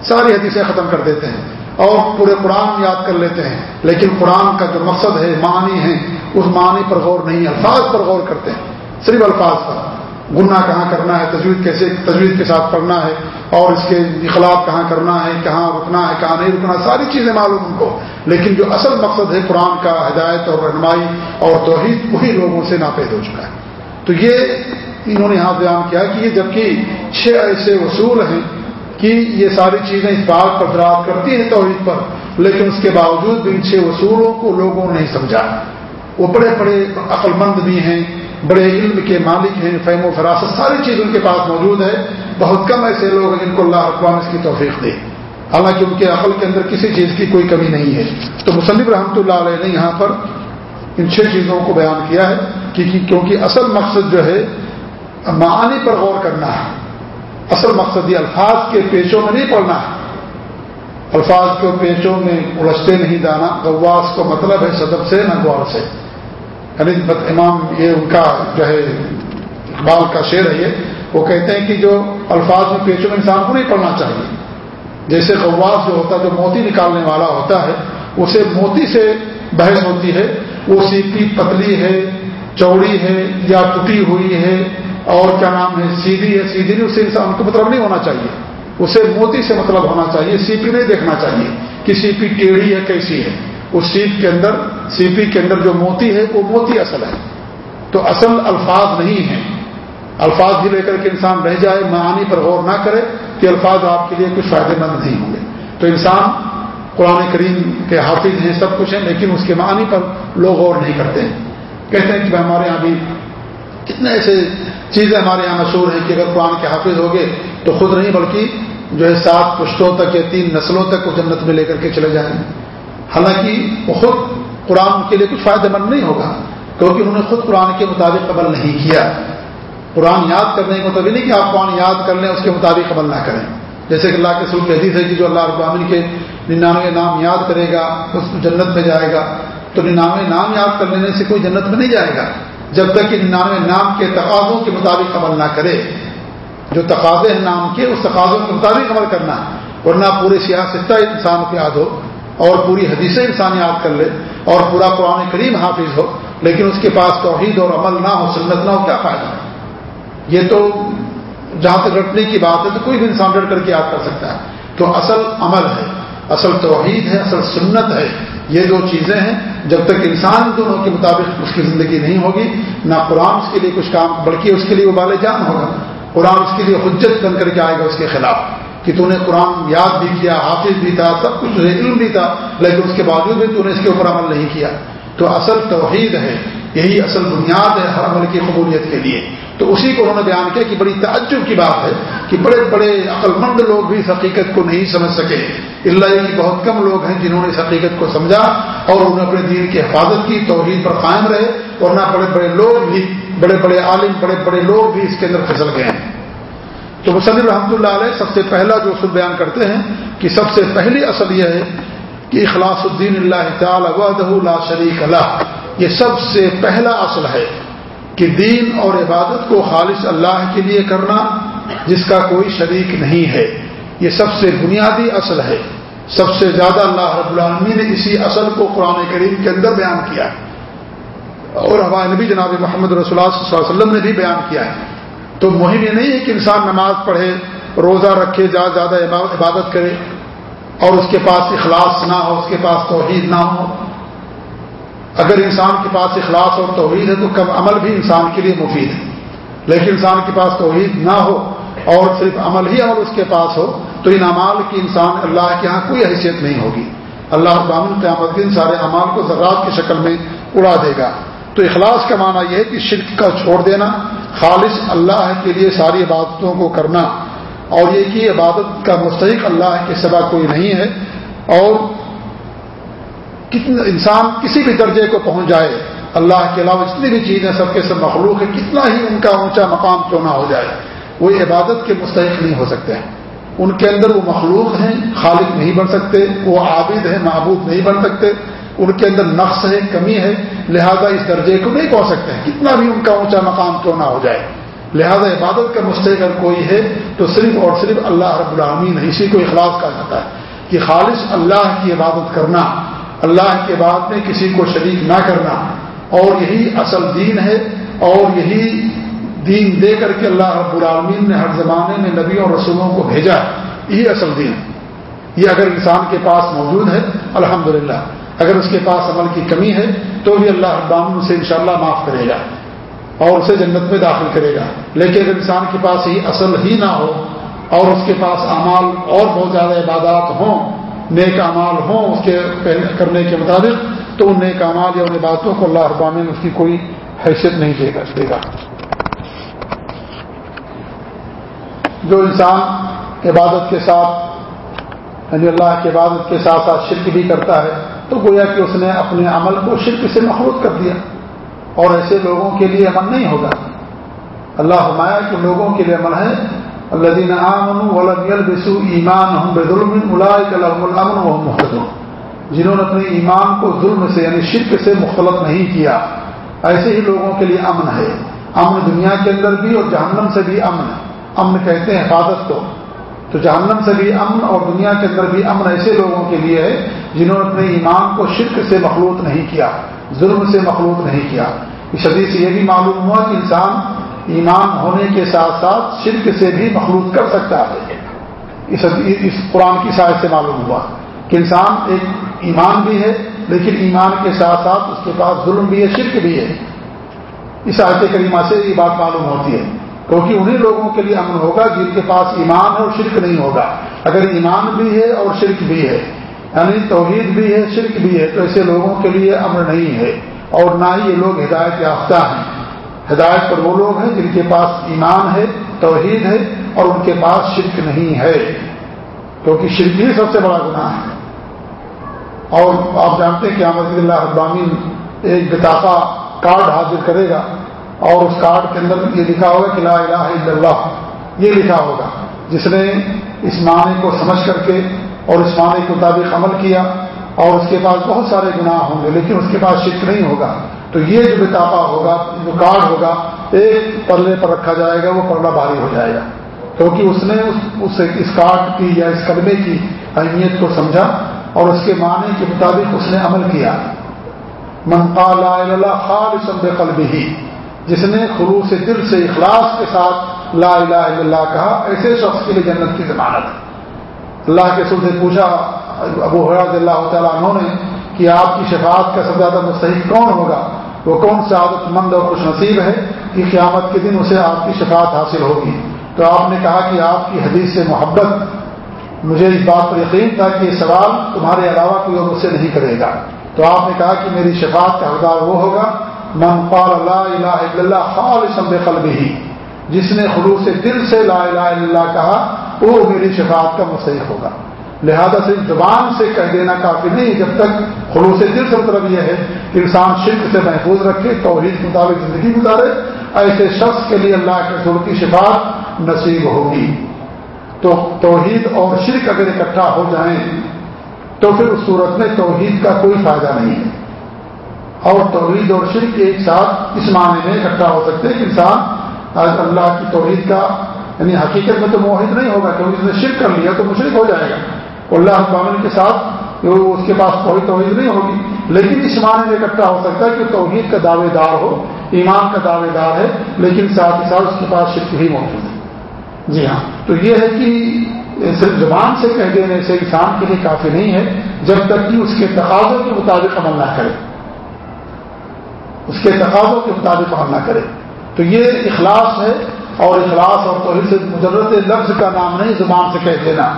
ساری حدیثیں ختم کر دیتے ہیں۔ اور پورے قرآن یاد کر لیتے ہیں۔ لیکن قرآن کا جو مقصد ہے، معنی ہے، اس معنی پر غور نہیں، الفاظ پر غور کرتے ہیں۔ صرف الفاظ پر۔ گناہ کہاں کرنا ہے؟ تجویز کیسے تجویز کے ساتھ پڑھنا ہے، اور اس کے اخلاق کہاں کرنا ہے، کہاں رکنا ہے، کہاں نہیں رکنا، ساری چیزیں معلوم ان کو۔ لیکن جو اصل مقصد ہے قرآن کا ہدایت اور رہنمائی اور توحید، وہی لوگوں سے ناپید ہو چکا ہے۔ تو یہ انہوں نے یہاں بیان کیا کہ یہ جبکہ چھ ایسے اصول ہیں کہ یہ ساری چیزیں اس بات پر دراد کرتی ہیں توحید پر، لیکن اس کے باوجود بھی ان چھ اصولوں کو لوگوں نے نہیں سمجھا۔ وہ بڑے بڑے عقل مند بھی ہیں، بڑے علم کے مالک ہیں، فہم و فراست، ساری چیز ان کے پاس موجود ہے۔ بہت کم ایسے لوگ ہیں جن کو اللہ اقوام اس کی توفیق دے۔ حالانکہ ان کے عقل کے اندر کسی چیز کی کوئی کمی نہیں ہے۔ تو مصنف رحمۃ اللہ علیہ نے یہاں پر ان چھ چیزوں کو بیان کیا ہے کیونکہ اصل مقصد جو ہے، معانی پر غور کرنا۔ ہے اصل مقصد یہ الفاظ کے پیچوں میں نہیں پڑنا ہے۔ الفاظ کے پیچوں میں الجھتے نہیں جانا گواس کو مطلب ہے صدب سے، نہ سے۔ یعنی امام یہ ان کا جو ہے اقبال کا شعر ہے یہ۔ وہ کہتے ہیں کہ جو الفاظ میں پیچوں میں انسان کو نہیں پڑھنا چاہیے۔ جیسے غواس جو ہوتا ہے، جو موتی نکالنے والا ہوتا ہے، اسے موتی سے بحث ہوتی ہے۔ وہ سیپی پتلی ہے، چوڑی ہے یا ٹوٹی ہوئی ہے اور کیا نام ہے، سیدھی ہے، سیدھی نہیں اسے انسان کو مطلب نہیں ہونا چاہیے۔ اسے موتی سے مطلب ہونا چاہیے، سیپی نہیں دیکھنا چاہیے کہ سیپی ٹیڑھی ہے، کیسی ہے۔ اس سیپ کے اندر، سیپی کے اندر جو موتی ہے، وہ موتی اصل ہے۔ تو اصل الفاظ نہیں ہیں۔ الفاظ بھی لے کر کے انسان رہ جائے، معانی پر غور نہ کرے کہ الفاظ آپ کے لیے کچھ فائدے مند نہیں ہوں گے۔ تو انسان قرآن کریم کے حافظ ہیں، سب کچھ ہیں، لیکن اس کے معنی پر لوگ غور نہیں کرتے۔ ہیں کہتے ہیں کہ ہمارے یہاں بھی کتنے ایسے چیزیں ہمارے یہاں مشہور ہیں کہ اگر قرآن کے حافظ ہوگے تو خود نہیں بلکہ جو ہے سات پشتوں تک یا تین نسلوں تک وہ جنت میں لے کر کے چلے جائیں۔ گے حالانکہ وہ خود قرآن کے لیے کچھ فائدہ مند نہیں ہوگا، کیونکہ انہوں نے خود قرآن کے مطابق عمل نہیں کیا۔ قرآن یاد کرنے کا مطلب نہیں کہ آپ قرآن یاد کر لیں، اس کے مطابق عمل نہ کریں۔ جیسے کہ اللہ کے سلوک حدیث ہے کہ جو اللہ ابامن کے ننانوے نام یاد کرے گا، اس جنت میں جائے گا۔ تو ننانوے نام یاد کر لینے سے کوئی جنت میں نہیں جائے گا۔ جب تک کہ ننانوے نام کے تقاضوں کے مطابق عمل نہ کرے، جو تقاضے ہیں نام کے، اس تقاضوں کے مطابق عمل کرنا ورنہ پورے سیاستہ انسان کو یاد ہو اور پوری حدیثیں انسان یاد کر لے اور پورا قرآن کریم حافظ ہو، لیکن اس کے پاس توحید اور عمل نہ ہو، سنت نہ ہو، کیا فائدہ یہ تو جہاں تک رٹنے کی بات ہے، تو کوئی بھی انسان ڈٹ کر کے یاد کر سکتا ہے۔ تو اصل عمل ہے، اصل توحید ہے، اصل سنت ہے۔ یہ دو چیزیں ہیں۔ جب تک انسان دونوں کے مطابق اس کی زندگی نہیں ہوگی، نہ قرآن اس کے لیے کچھ کام، بلکہ اس کے لیے وہ بال جان ہوگا۔ قرآن اس کے لیے حجت بن کر کے آئے گا اس کے خلاف۔ کہ تو نے قرآن یاد بھی کیا، حافظ بھی تھا، سب کچھ علم بھی تھا، لیکن اس کے باوجود بھی تو نے اس کے اوپر عمل نہیں کیا۔ تو اصل توحید ہے، یہی اصل بنیاد ہے ہر عمل کی قبولیت کے لیے۔ تو اسی کو انہوں نے بیان کیا کہ بڑی تعجب کی بات ہے کہ بڑے بڑے عقل مند لوگ بھی اس حقیقت کو نہیں سمجھ سکے۔ اللہ کی بہت کم لوگ ہیں جنہوں نے اس حقیقت کو سمجھا اور انہوں نے اپنے دین کی حفاظت کی، توحید پر قائم رہے اور نہ بڑے بڑے لوگ بھی، بڑے بڑے عالم، بڑے بڑے لوگ بھی اس کے اندر پھسل گئے ہیں۔ تو مصنف رحمۃ اللہ علیہ سب سے پہلا جو اصل بیان کرتے ہیں کہ سب سے پہلی اصل یہ ہے کہ اخلاص الدین اللہ تعالی وحدہ لا شریک اللہ یہ سب سے پہلا اصل ہے۔ کہ دین اور عبادت کو خالص اللہ کے لیے کرنا جس کا کوئی شریک نہیں ہے۔ یہ سب سے بنیادی اصل ہے۔ سب سے زیادہ اللہ رب العالمین نے اسی اصل کو قرآن کریم کے اندر بیان کیا ہے۔ اور ہمارے نبی جناب محمد رسول اللہ صلی اللہ علیہ وسلم نے بھی بیان کیا ہے۔ تو مہم یہ نہیں ہے کہ انسان نماز پڑھے، روزہ رکھے، زیادہ زیادہ عبادت کرے اور اس کے پاس اخلاص نہ ہو، اس کے پاس توحید نہ ہو۔ اگر انسان کے پاس اخلاص اور توحید ہے تو کم عمل بھی انسان کے لیے مفید ہے۔ لیکن انسان کے پاس توحید نہ ہو اور صرف عمل ہی عمل اس کے پاس ہو تو ان امال کی انسان اللہ کے ہاں کوئی حیثیت نہیں ہوگی۔ اللہ ابامن قیامت دن سارے امال کو ذرات کی شکل میں اڑا دے گا۔ تو اخلاص کا معنی یہ ہے کہ شرک کا چھوڑ دینا، خالص اللہ کے لیے ساری عبادتوں کو کرنا اور یہ کہ عبادت کا مستحق اللہ کے سوا کوئی نہیں ہے۔ اور کتنا انسان کسی بھی درجے کو پہنچ جائے اللہ کے علاوہ جتنی بھی جی چیزیں سب کے سب مخلوق ہے، کتنا ہی ان کا اونچا مقام کیوں نہ ہو جائے، وہ عبادت کے مستحق نہیں ہو سکتے۔ ہیں ان کے اندر وہ مخلوق ہیں، خالق نہیں بن سکتے، وہ عابد ہیں، معبود نہیں بن سکتے۔ ان کے اندر نقص ہے، کمی ہے، لہذا اس درجے کو نہیں پہنچ سکتے۔ ہیں کتنا بھی ان کا اونچا مقام کیوں نہ ہو جائے۔ لہذا عبادت کا مستحق اگر کوئی ہے، تو صرف اور صرف اللہ رب العامین اسی کو اخلاص کہا جاتا ہے کہ خالص اللہ کی عبادت کرنا اللہ کے بعد میں کسی کو شریک نہ کرنا۔ اور یہی اصل دین ہے۔ اور یہی دین دے کر کے اللہ رب العالمین نے ہر زمانے میں نبیوں اور رسولوں کو بھیجا یہی اصل دین یہ اگر انسان کے پاس موجود ہے، الحمدللہ۔ اگر اس کے پاس عمل کی کمی ہے، تو بھی اللہ ابام اسے انشاءاللہ معاف کرے گا۔ اور اسے جنت میں داخل کرے گا۔ لیکن اگر انسان کے پاس ہی اصل ہی نہ ہو، اور اس کے پاس اعمال اور بہت زیادہ عبادات ہوں نیک اعمال ہوں اس کے کرنے کے مطابق، تو ان نیک اعمال یا ان باتوں کو اللہ ابام اس کی کوئی حیثیت نہیں دے گا دے گا۔ جو انسان عبادت کے ساتھ یعنی اللہ کی عبادت کے ساتھ ساتھ شرک بھی کرتا ہے، تو گویا کہ اس نے اپنے عمل کو شرک سے محروط کر دیا۔ اور ایسے لوگوں کے لیے عمل نہیں ہوگا۔ اللہ ہمایا کہ لوگوں کے لیے عمل ہے اللہ دین بسو ایمان ہوں بے ظلم محتدم جنہوں نے اپنے ایمان کو ظلم سے یعنی شرک سے مختلف نہیں کیا، ایسے ہی لوگوں کے لیے امن ہے۔ امن دنیا کے اندر بھی اور جہنم سے بھی امن امن کہتے ہیں حفاظت کو۔ تو جہنم سے بھی امن اور دنیا کے اندر بھی امن ایسے لوگوں کے لیے ہے جنہوں نے اپنے ایمان کو شرک سے مخلوط نہیں کیا، ظلم سے مخلوط نہیں کیا۔ اس حدیث سے یہ بھی معلوم ہوا کہ انسان ایمان ہونے کے ساتھ ساتھ شرک سے بھی مخلوط کر سکتا ہے۔ اس اس قرآن کی سائز سے معلوم ہوا کہ انسان ایک ایمان بھی ہے، لیکن ایمان کے ساتھ ساتھ اس کے پاس ظلم بھی ہے، شرک بھی ہے۔ اس آیت کریمہ سے یہ بات معلوم ہوتی ہے۔ کیونکہ انہیں لوگوں کے لیے امن ہوگا جن کے پاس ایمان ہے اور شرک نہیں ہوگا۔ اگر ایمان بھی ہے اور شرک بھی ہے یعنی توحید بھی ہے، شرک بھی ہے، تو ایسے لوگوں کے لیے امن نہیں ہے۔ اور نہ ہی یہ لوگ ہدایت یافتہ ہیں۔ ہدایت پر وہ لوگ ہیں جن کے پاس ایمان ہے، توحید ہے اور ان کے پاس شرک نہیں ہے۔ کیونکہ شرک ہی سب سے بڑا گناہ ہے۔ اور آپ جانتے ہیں کہ احمد اللہ ابامین ایک بتافا کارڈ حاضر کرے گا اور اس کارڈ کے اندر یہ لکھا ہوگا کہ لا الہ الا اللہ۔ یہ لکھا ہوگا۔ جس نے اس معنی کو سمجھ کر کے اور اس معنی کے مطابق عمل کیا اور اس کے پاس بہت سارے گناہ ہوں گے، لیکن اس کے پاس شرک نہیں ہوگا۔ تو یہ جو بتاپا ہوگا، جو کارڈ ہوگا، ایک پلے پر رکھا جائے گا، وہ پلڑا بھاری ہو جائے گا۔ کیونکہ اس نے اس اس کارڈ کی یا اس قدمے کی اہمیت کو سمجھا اور اس کے معنی کے مطابق اس نے عمل کیا۔ منقا خالص قلب ہی جس نے خلوص دل سے اخلاص کے ساتھ لا الہ الا اللہ کہا، ایسے شخص کے لیے جنت کی ضمانت۔ اللہ کے سر سے پوچھا، ابو حراض اللہ تعالیٰ عنہ نے کہ آپ کی شفاعت کا سب زیادہ مستحق کون ہوگا؟ وہ کون سا مند اور خوش نصیب ہے کہ قیامت کے دن اسے آپ کی شفاعت حاصل ہوگی؟ تو آپ نے کہا کہ آپ کی حدیث سے محبت، مجھے اس بات پر یقین تھا کہ یہ سوال تمہارے علاوہ کوئی اور مجھ سے نہیں کرے گا۔ تو آپ نے کہا کہ میری شفاعت کا حقدار وہ ہوگا، من قال لا الہ الا اللہ خالص بقلبہ۔ ہی جس نے خلوص دل سے لا الہ الا اللہ کہا، وہ میری شفاعت کا مستحق ہوگا۔ لہذا صرف زبان سے کہہ دینا کافی نہیں، جب تک خلوص دل سے مطلب یہ ہے کہ انسان شرک سے محفوظ رکھے، توحید کے مطابق زندگی گزارے، ایسے شخص کے لیے اللہ کے رسول کی شفاعت نصیب ہوگی۔ تو توحید اور شرک اگر اکٹھا ہو جائیں، تو پھر اس صورت میں توحید کا کوئی فائدہ نہیں ہے۔ اور توحید اور شرک ایک ساتھ اس معنی میں اکٹھا ہو سکتے ہیں کہ انسان آج اللہ کی توحید کا یعنی حقیقت میں تو موحد نہیں ہوگا، کیونکہ اس نے شرک کر لیا تو مشرق ہو جائے گا۔ اللہ ابامن کے ساتھ اس کے پاس کوئی توحید نہیں ہوگی۔ لیکن اس معنی میں اکٹھا ہو سکتا ہے کہ توحید کا دعوے دار ہو، ایمان کا دعوے دار ہے، لیکن ساتھ ہی ساتھ اس کے پاس شرک ہی موجود ہے۔ جی ہاں۔ تو یہ ہے کہ صرف زبان سے کہہ دینے سے انسان کے لیے کافی نہیں ہے، جب تک کہ اس کے تقاضوں کے مطابق عمل نہ کرے۔ اس کے تقاضوں کے مطابق عمل نہ کرے۔ تو یہ اخلاص ہے، اور اخلاص اور توحید سے مجرد لفظ کا نام نہیں زبان سے کہہ دینا۔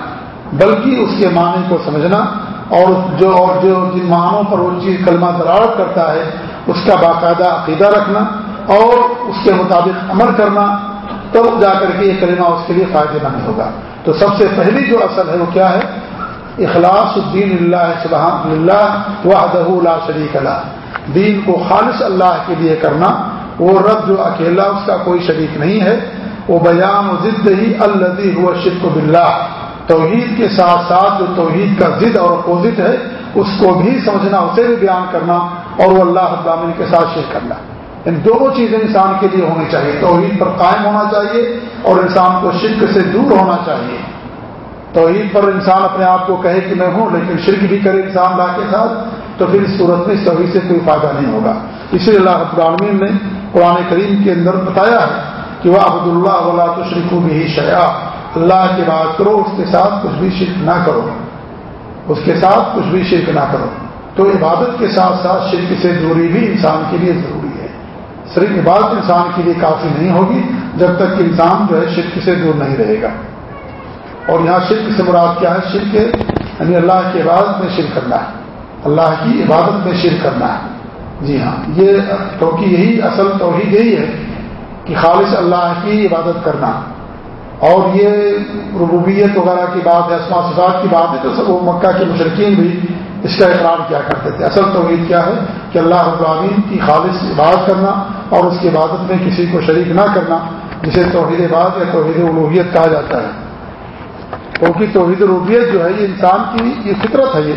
بلکہ اس کے معنی کو سمجھنا اور جو اور جو جن معنوں پر وہ چیز کلمہ درارت کرتا ہے، اس کا باقاعدہ عقیدہ رکھنا اور اس کے مطابق عمل کرنا تب جا کر کے یہ کلمہ اس کے لیے فائدے مند ہوگا۔ تو سب سے پہلی جو اصل ہے وہ کیا ہے؟ اخلاص الدین اللہ سبحان اللہ وحدہ لا شریک اللہ دین کو خالص اللہ کے لیے کرنا، وہ رب جو اکیلا اس کا کوئی شریک نہیں ہے۔ وہ بیان و ضد ہی الدی ہوا شرک بلّہ توحید کے ساتھ ساتھ جو توحید کا ضد اور اپوزٹ ہے، اس کو بھی سمجھنا، اسے بھی بیان کرنا اور وہ اللہ ابامن کے ساتھ شیئر کرنا۔ ان دونوں چیزیں انسان کے لیے ہونی چاہیے۔ توحید پر قائم ہونا چاہیے اور انسان کو شرک سے دور ہونا چاہیے۔ توحید پر انسان اپنے آپ کو کہے کہ میں ہوں، لیکن شرک بھی کرے انسان اللہ کے ساتھ، تو پھر اس صورت میں اس توحید سے کوئی فائدہ نہیں ہوگا۔ اسی لیے اللہ رب العالمین نے قرآن کریم کے اندر بتایا ہے کہ وہ عبد اللہ ولا تو شریف بھی شیا اللہ کی بات کرو، اس کے ساتھ کچھ بھی شرک نہ کرو۔ اس کے ساتھ کچھ بھی شرک نہ کرو۔ تو عبادت کے ساتھ ساتھ شرک سے دوری بھی انسان کے لیے ضروری ہے۔ صرف عبادت انسان کے لیے کافی نہیں ہوگی، جب تک کہ انسان جو ہے شرک سے دور نہیں رہے گا۔ اور یہاں شرک سے مراد کیا ہے؟ شرک یعنی اللہ کی عبادت میں شرک کرنا ہے۔ اللہ کی عبادت میں شرک کرنا ہے۔ جی ہاں یہ کیونکہ یہی، اصل توحید یہی ہے کہ خالص اللہ کی عبادت کرنا۔ اور یہ ربوبیت وغیرہ کی بات ہے اسما صفات کی بات ہے، تو سب وہ مکہ کے مشرقین بھی اس کا اقرار کیا کرتے تھے۔ اصل توحید کیا ہے؟ کہ اللہ العالمین کی خالص عبادت کرنا اور اس کی عبادت میں کسی کو شریک نہ کرنا، جسے توحید عبادت یا توحید الوحیت کہا جاتا ہے۔ کیونکہ توحید الوحیت جو ہے، یہ انسان کی یہ فطرت ہے یہ۔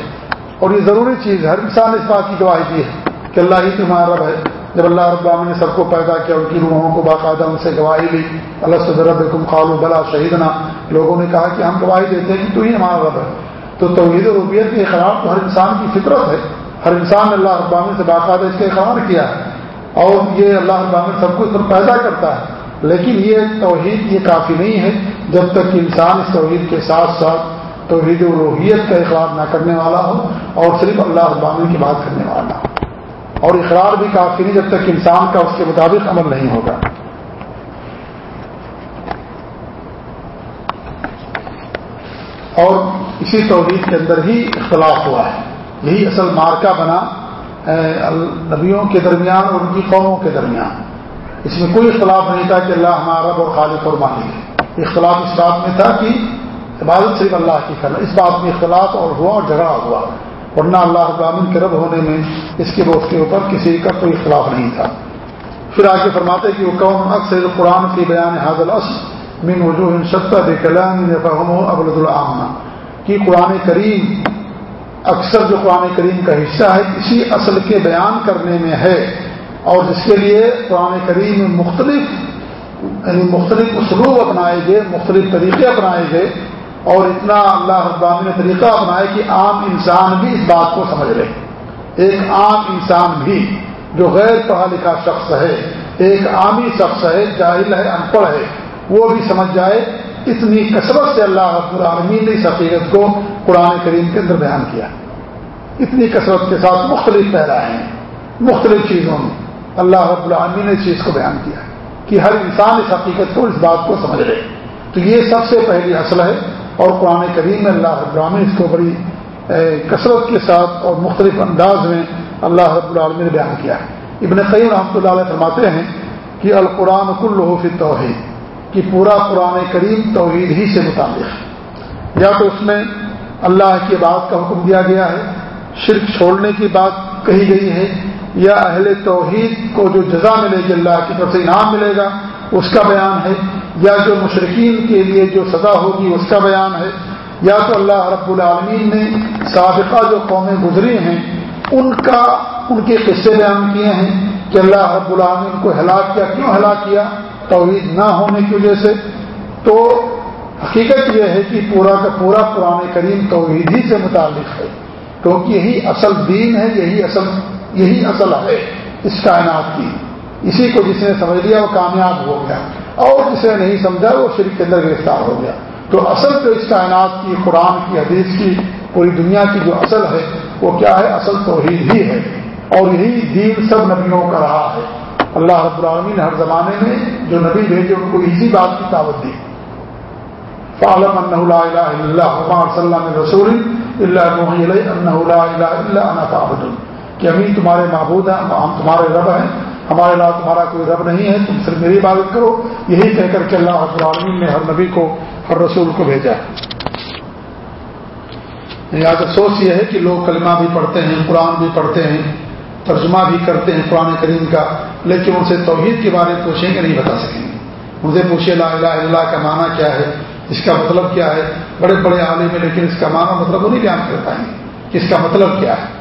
اور یہ ضروری چیز ہے، ہر انسان اس بات کی گواہی دی ہے کہ اللہ ہی تمہارا رب ہے۔ جب اللہ رب العالمین نے سب کو پیدا کیا، ان کی روحوں کو باقاعدہ ان سے گواہی لی، اللہ سے رب تم خالو بلا شہیدنا. لوگوں نے کہا کہ ہم گواہی دیتے ہیں کہ تو ہی ہمارا رب ہے۔ تو توحید و ربیت کے خلاف تو ہر انسان کی فطرت ہے۔ ہر انسان نے اللہ رب العالمین سے باقاعدہ اس کا اقرار کیا ہے۔ اور یہ اللہ رب العالمین سب کو اس پر پیدا کرتا ہے۔ لیکن یہ توحید یہ کافی نہیں ہے۔ جب تک کہ انسان اس توحید کے ساتھ ساتھ توحید و روحیت کا اقرار نہ کرنے والا ہو اور صرف اللہ العالمین کی بات کرنے والا ہو۔ اور اقرار بھی کافی نہیں جب تک انسان کا اس کے مطابق عمل نہیں ہوگا۔ اور اسی توحید کے اندر ہی اختلاف ہوا ہے۔ یہی اصل مارکا بنا نبیوں کے درمیان اور ان کی قوموں کے درمیان۔ اس میں کوئی اختلاف نہیں تھا کہ اللہ ہمارا اور خالق اور مالک ہے۔ اختلاف اس بات میں تھا کہ عبادت صرف اللہ کی کرنا، اس بات میں اختلاف اور ہوا اور جھگڑا ہوا۔ ورنہ اللہ ابامن کے رب ہونے میں اس کے روز کے اوپر کسی کا کوئی اختلاف نہیں تھا۔ پھر آگے فرماتے کہ وہ قوم اکثر قرآن کی بیان حاضل من وجوہ شطہ بے کلام فہم ابلد العامہ، کہ قرآن کریم اکثر جو قرآن کریم کا حصہ ہے، اسی اصل کے بیان کرنے میں ہے۔ اور جس کے لیے قرآن کریم میں مختلف یعنی مختلف اسلوب اپنائے گئے، مختلف طریقے اپنائے گئے۔ اور اتنا اللہ ابام نے طریقہ اپنایا کہ عام انسان بھی اس بات کو سمجھ لے۔ ایک عام انسان بھی جو غیر پڑھا لکھا شخص ہے، ایک عامی شخص ہے، جاہل ہے، ان پڑھ ہے، وہ بھی سمجھ جائے۔ اتنی کثرت سے اللہ رب العالمین نے اس حقیقت کو قرآن کریم کے اندر بیان کیا۔ اتنی کثرت کے ساتھ مختلف پہرائے ہیں، مختلف چیزوں میں اللہ رب العالمین نے اس چیز کو بیان کیا کہ ہر انسان اس حقیقت کو، اس بات کو سمجھ رہے تو یہ سب سے پہلی اصل ہے۔ اور قرآن کریم میں اللہ رب العالمین اس کو بڑی کثرت کے ساتھ اور مختلف انداز میں اللہ رب العالمین نے بیان کیا ہے۔ ابن قیم رحمۃ اللہ علیہ فرماتے ہیں کہ القرآن کل فی توحید کہ پورا قرآن کریم توحید ہی سے متعلق ہے۔ یا تو اس میں اللہ کی بات کا حکم دیا گیا ہے، شرک چھوڑنے کی بات کہی گئی ہے، یا اہل توحید کو جو جزا ملے گی، اللہ کی طرف سے انعام ملے گا، اس کا بیان ہے۔ یا جو مشرقین کے لیے جو سزا ہوگی اس کا بیان ہے، یا تو اللہ رب العالمین نے سابقہ جو قومیں گزری ہیں، ان کا، ان کے قصے بیان کیے ہیں کہ اللہ رب العالمین کو ہلاک کیا۔ کیوں ہلاک کیا؟ توحید نہ ہونے کی وجہ سے۔ تو حقیقت یہ ہے کہ پورا کا پورا قرآن کریم توحید ہی سے متعلق ہے۔ کیونکہ یہی اصل دین ہے، یہی اصل یہی اصل ہے اس کائنات کی۔ اسی کو جس نے سمجھ لیا وہ کامیاب ہو گیا۔ اور جسے نہیں سمجھا، وہ شرک کے اندر گرفتار ہو گیا۔ تو اصل تو اس کائنات کی، قرآن کی، حدیث کی، پوری دنیا کی جو اصل ہے، وہ کیا ہے؟ اصل توحید ہی ہے۔ اور یہی دین سب نبیوں کا رہا ہے۔ اللہ رب العالمین نے ہر زمانے میں جو نبی بھیجے، ان کو اسی بات کی دعوت دی۔ فعلم اللہ اللہ صلی اللہ رسول اللہ اللہ کہ امین تمہارے معبود ہیں، ہم تمہارے رب ہیں۔ ہمارے علاوہ تمہارا کوئی رب نہیں ہے، تم صرف میری عبادت کرو۔ یہی کہہ کر کے اللہ رب العالمین نے ہر نبی کو، ہر رسول کو بھیجا ہے۔ یعنی یہاں افسوس یہ ہے کہ لوگ کلمہ بھی پڑھتے ہیں، قرآن بھی پڑھتے ہیں، ترجمہ بھی کرتے ہیں قرآن کریم کا، لیکن ان سے توحید کے بارے میں پوچھیں گے، نہیں بتا سکیں گے۔ ان سے پوچھے لا الہ اللہ کا معنی کیا ہے، اس کا مطلب کیا ہے؟ بڑے بڑے عالم ہیں، لیکن اس کا معنی مطلب وہ نہیں بیان کر پائیں گے۔ اس کا مطلب کیا ہے؟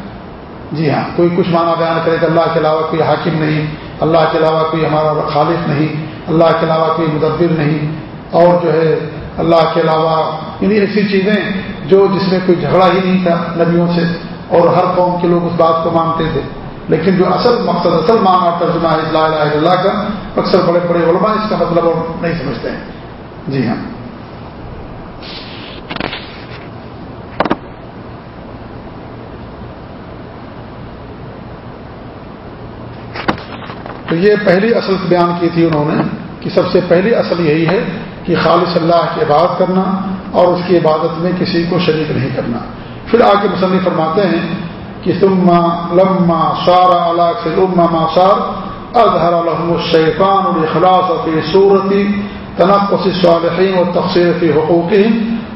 جی ہاں کوئی کچھ معنی بیان کرے کہ اللہ کے علاوہ کوئی حاکم نہیں، اللہ کے علاوہ کوئی ہمارا خالق نہیں، اللہ کے علاوہ کوئی مدبر نہیں، اور جو ہے اللہ کے علاوہ یعنی ایسی چیزیں جو جس میں کوئی جھگڑا ہی نہیں تھا نبیوں سے، اور ہر قوم کے لوگ اس بات کو مانتے تھے۔ لیکن جو اصل مقصد، اصل معنی ترجمہ ہے اللہ اللہ کا، اکثر بڑے بڑے علماء اس کا مطلب اور نہیں سمجھتے۔ ہیں جی ہاں۔ تو یہ پہلی اصل بیان کی تھی انہوں نے کہ سب سے پہلی اصل یہی ہے کہ خالص اللہ کی عبادت کرنا اور اس کی عبادت میں کسی کو شریک نہیں کرنا۔ پھر آگے مصنف فرماتے ہیں کہ تما لما سارا اللہ سے ما سار اظہر الحم الشیفان الخلاص فی صورتی تنقص صالحین و تقسیر فی حقوق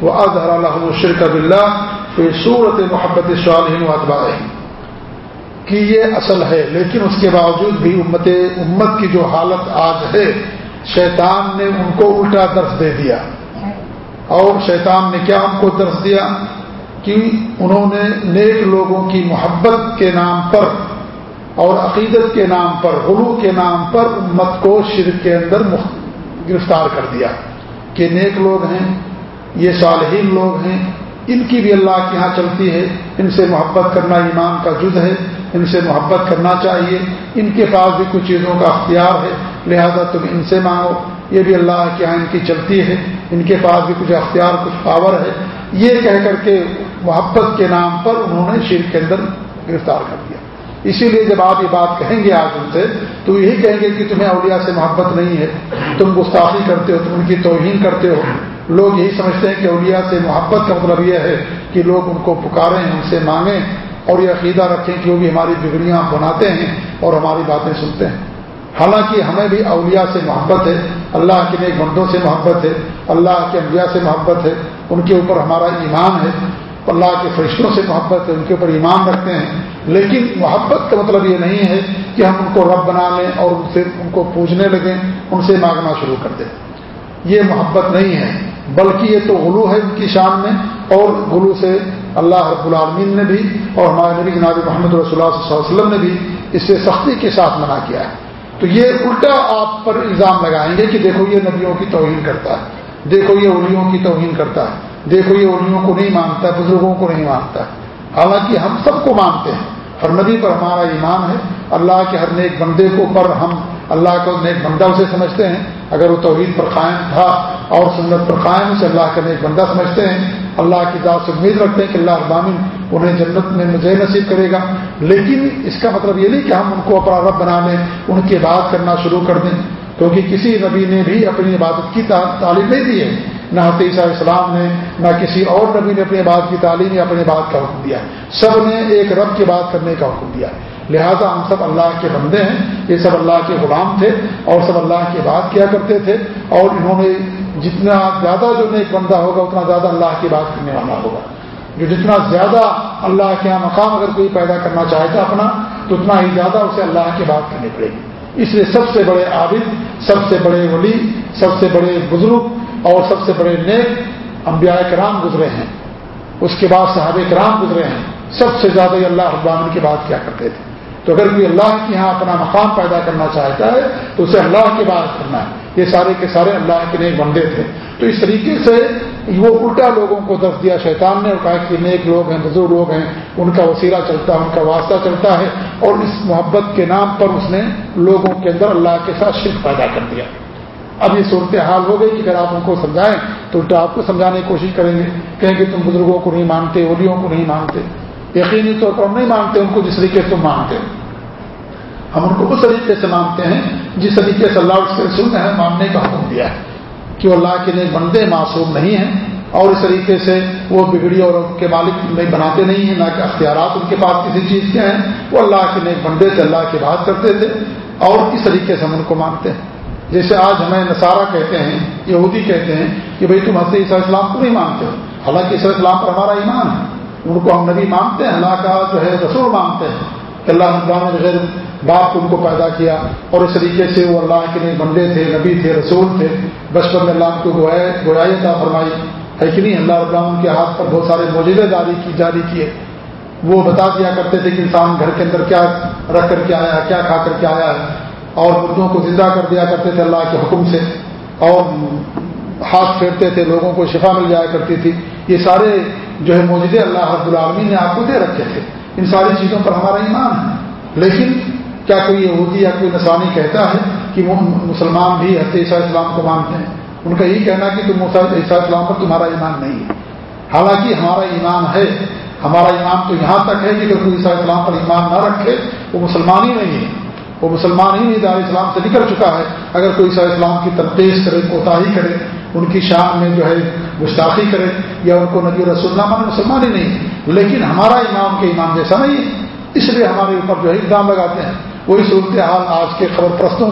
و اظہر الحم الشرک بلّہ فی صورت محبت صالحین و اطبارحیم کہ یہ اصل ہے، لیکن اس کے باوجود بھی امت امت کی جو حالت آج ہے، شیطان نے ان کو الٹا درس دے دیا۔ اور شیطان نے کیا ان کو درس دیا؟ کہ انہوں نے نیک لوگوں کی محبت کے نام پر اور عقیدت کے نام پر، غلو کے نام پر امت کو شرک کے اندر گرفتار کر دیا کہ نیک لوگ ہیں، یہ صالحین لوگ ہیں ان کی بھی اللہ کے ہاں چلتی ہے۔ ان سے محبت کرنا ایمان کا جد ہے۔ ان سے محبت کرنا چاہیے۔ ان کے پاس بھی کچھ چیزوں کا اختیار ہے۔ لہذا تم ان سے مانگو۔ یہ بھی اللہ کے یہاں ان کی چلتی ہے۔ ان کے پاس بھی کچھ اختیار، کچھ پاور ہے۔ یہ کہہ کر کے محبت کے نام پر انہوں نے شیر کے اندر گرفتار کر دیا۔ اسی لیے جب آپ یہ بات کہیں گے آج ان سے، تو یہی کہیں گے کہ تمہیں اولیاء سے محبت نہیں ہے۔ تم گستاخی کرتے ہو، تم ان کی توہین کرتے ہو۔ لوگ یہی سمجھتے ہیں کہ اولیاء سے محبت کا مطلب یہ ہے کہ لوگ ان کو پکاریں، ان سے مانگیں اور یہ عقیدہ رکھیں کہ وہ بھی ہماری بگڑیاں بناتے ہیں اور ہماری باتیں سنتے ہیں۔ حالانکہ ہمیں بھی اولیاء سے محبت ہے، اللہ کے نیک بندوں سے محبت ہے، اللہ کے انبیاء سے محبت ہے، ان کے اوپر ہمارا ایمان ہے، اللہ کے فرشتوں سے محبت ہے، ان کے اوپر ایمان رکھتے ہیں۔ لیکن محبت کا مطلب یہ نہیں ہے کہ ہم ان کو رب بنا لیں اور ان سے ان کو پوجنے لگیں، ان سے مانگنا شروع کر دیں۔ یہ محبت نہیں ہے۔ بلکہ یہ تو غلو ہے ان کی شان میں اور غلو سے اللہ رب العالمین نے بھی اور ہمارے نبی جناب محمد رسول اللہ صلی اللہ علیہ وسلم نے بھی اس سے سختی کے ساتھ منع کیا ہے۔ تو یہ الٹا آپ پر الزام لگائیں گے کہ دیکھو یہ نبیوں کی توہین کرتا ہے۔ دیکھو یہ اولیوں کی توہین کرتا ہے۔ دیکھو یہ اولیوں کو نہیں مانتا، بزرگوں کو نہیں مانتا۔ حالانکہ ہم سب کو مانتے ہیں۔ ہر نبی پر ہمارا ایمان ہے۔ اللہ کے ہر نیک بندے کو پر ہم اللہ کو نیک بندہ اسے سمجھتے ہیں۔ اگر وہ توحید پر قائم تھا اور سنت پر قائم اسے اللہ کا نیک بندہ سمجھتے ہیں۔ اللہ کی ذات سے امید رکھتے ہیں کہ اللہ ابامن انہیں جنت میں مجھے نصیب کرے گا۔ لیکن اس کا مطلب یہ نہیں کہ ہم ان کو اپنا رب بنا لیں، ان کی بات کرنا شروع کر دیں۔ کیونکہ کسی نبی نے بھی اپنی عبادت کی تعلیم نہیں دی ہے۔ نہ حتیثہ اسلام نے، نہ کسی اور نبی نے اپنی بات کی تعلیم یا اپنی بات کا حکم دیا۔ سب نے ایک رب کی بات کرنے کا حکم دیا۔ ہے لہذا ہم سب اللہ کے بندے ہیں، یہ سب اللہ کے غلام تھے اور سب اللہ کی بات کیا کرتے تھے اور انہوں نے جتنا زیادہ جو نیک بندہ ہوگا، اتنا زیادہ اللہ کی بات کرنے والا ہوگا۔ جو جتنا زیادہ اللہ کے یہاں مقام اگر کوئی پیدا کرنا چاہے گا اپنا، تو اتنا ہی زیادہ اسے اللہ کی بات کرنی پڑے گی۔ اس لیے سب سے بڑے عابد، سب سے بڑے ولی، سب سے بڑے بزرگ اور سب سے بڑے نیک انبیاء کرام گزرے ہیں۔ اس کے بعد صحابہ کرام گزرے ہیں۔ سب سے زیادہ اللہ ابامن کی بات کیا کرتے تھے۔ تو اگر کوئی اللہ کے یہاں اپنا مقام پیدا کرنا چاہتا ہے، تو اسے اللہ کی بات کرنا ہے۔ یہ سارے کے سارے اللہ کے نیک بندے تھے۔ تو اس طریقے سے وہ الٹا لوگوں کو دس دیا۔ شیطان نے اور کہا کہ نیک لوگ ہیں، بزرگ لوگ ہیں، ان کا وسیلہ چلتا ہے ان کا واسطہ چلتا ہے۔ اور اس محبت کے نام پر اس نے لوگوں کے اندر اللہ کے ساتھ شرک پیدا کر دیا۔ اب یہ صورت حال ہو گئی کہ اگر آپ ان کو سمجھائیں، تو الٹا آپ کو سمجھانے کی کوشش کریں گے۔ کہیں کہ تم بزرگوں کو نہیں مانتے اولیوں کو نہیں مانتے۔ یقینی طور پر ہم نہیں مانتے، ان کو جس طریقے سے تم مانتے ہم ان کو اس طریقے سے مانتے ہیں، جس طریقے سے اللہ اس کے رسول نے ماننے کا حکم دیا ہے۔ کہ وہ اللہ کے نیک بندے معصوم نہیں ہیں اور اس طریقے سے وہ بگڑی اور ان کے مالک نہیں، بناتے نہیں ہیں، نہ کہ اختیارات ان کے پاس کسی چیز کے ہیں۔ وہ اللہ کے نیک بندے سے اللہ کی بات کرتے تھے اور کس طریقے سے ہم ان کو مانتے ہیں۔ جیسے آج ہمیں نصارہ کہتے ہیں، یہودی کہتے ہیں کہ بھئی تم حضرت عیسیٰ اسلام کو نہیں مانتے ہو۔ حالانکہ عیسیٰ اسلام پر ہمارا ایمان ہے۔ ان کو ہم نبی مانتے ہیں، اللہ کا جو ہے رسول مانتے ہیں۔ کہ اللہ نے غیر باپ ان کو پیدا کیا اور اس طریقے سے وہ اللہ کے لیے بندے تھے، نبی تھے، رسول تھے۔ بچپن میں اللہ کو گویائی تھا فرمائی۔ ہے کہ نہیں؟ اللہ ابراہم کے ہاتھ پر بہت سارے موجودے جاری کی جاری کیے۔ وہ بتا دیا کرتے تھے کہ انسان گھر کے اندر کیا رکھ کر کے آیا ہے، کیا کھا کر کے آیا ہے۔ اور مردوں کو زندہ کر دیا کرتے تھے اللہ کے حکم سے۔ اور ہاتھ پھیرتے تھے، لوگوں کو شفا مل جایا کرتی تھی۔ یہ سارے جو ہے موجودے اللہ رب العالمین نے آپ کو دے رکھے تھے۔ ان ساری چیزوں پر ہمارا ایمان ہے۔ لیکن کیا کوئی یہودی یا کوئی نسانی کہتا ہے کہ وہ مسلمان بھی حضرت عیسیٰ اسلام کو مانتے ہیں؟ ان کا یہی کہنا کہ تم عیسیٰ اسلام پر تمہارا ایمان نہیں ہے۔ حالانکہ ہمارا ایمان ہے، ہمارا ایمان تو یہاں تک ہے کہ اگر کوئی عیسیٰ اسلام پر ایمان نہ رکھے، وہ مسلمان ہی نہیں ہے۔ وہ مسلمان ہی نہیں دار اسلام سے نکل چکا ہے۔ اگر کوئی عیسیٰ اسلام کی تنقید کرے، کوتاہی کرے ان کی شان میں جو ہے گستاخی کرے یا ان کو نبی رسول اللہ من مسلمان ہی نہیں۔ لیکن ہمارا امام کے امام جیسا نہیں ہے۔ اس لیے ہمارے اوپر جو ہے اقدام لگاتے ہیں۔ وہی صورت حال آج کے خبر پرستوں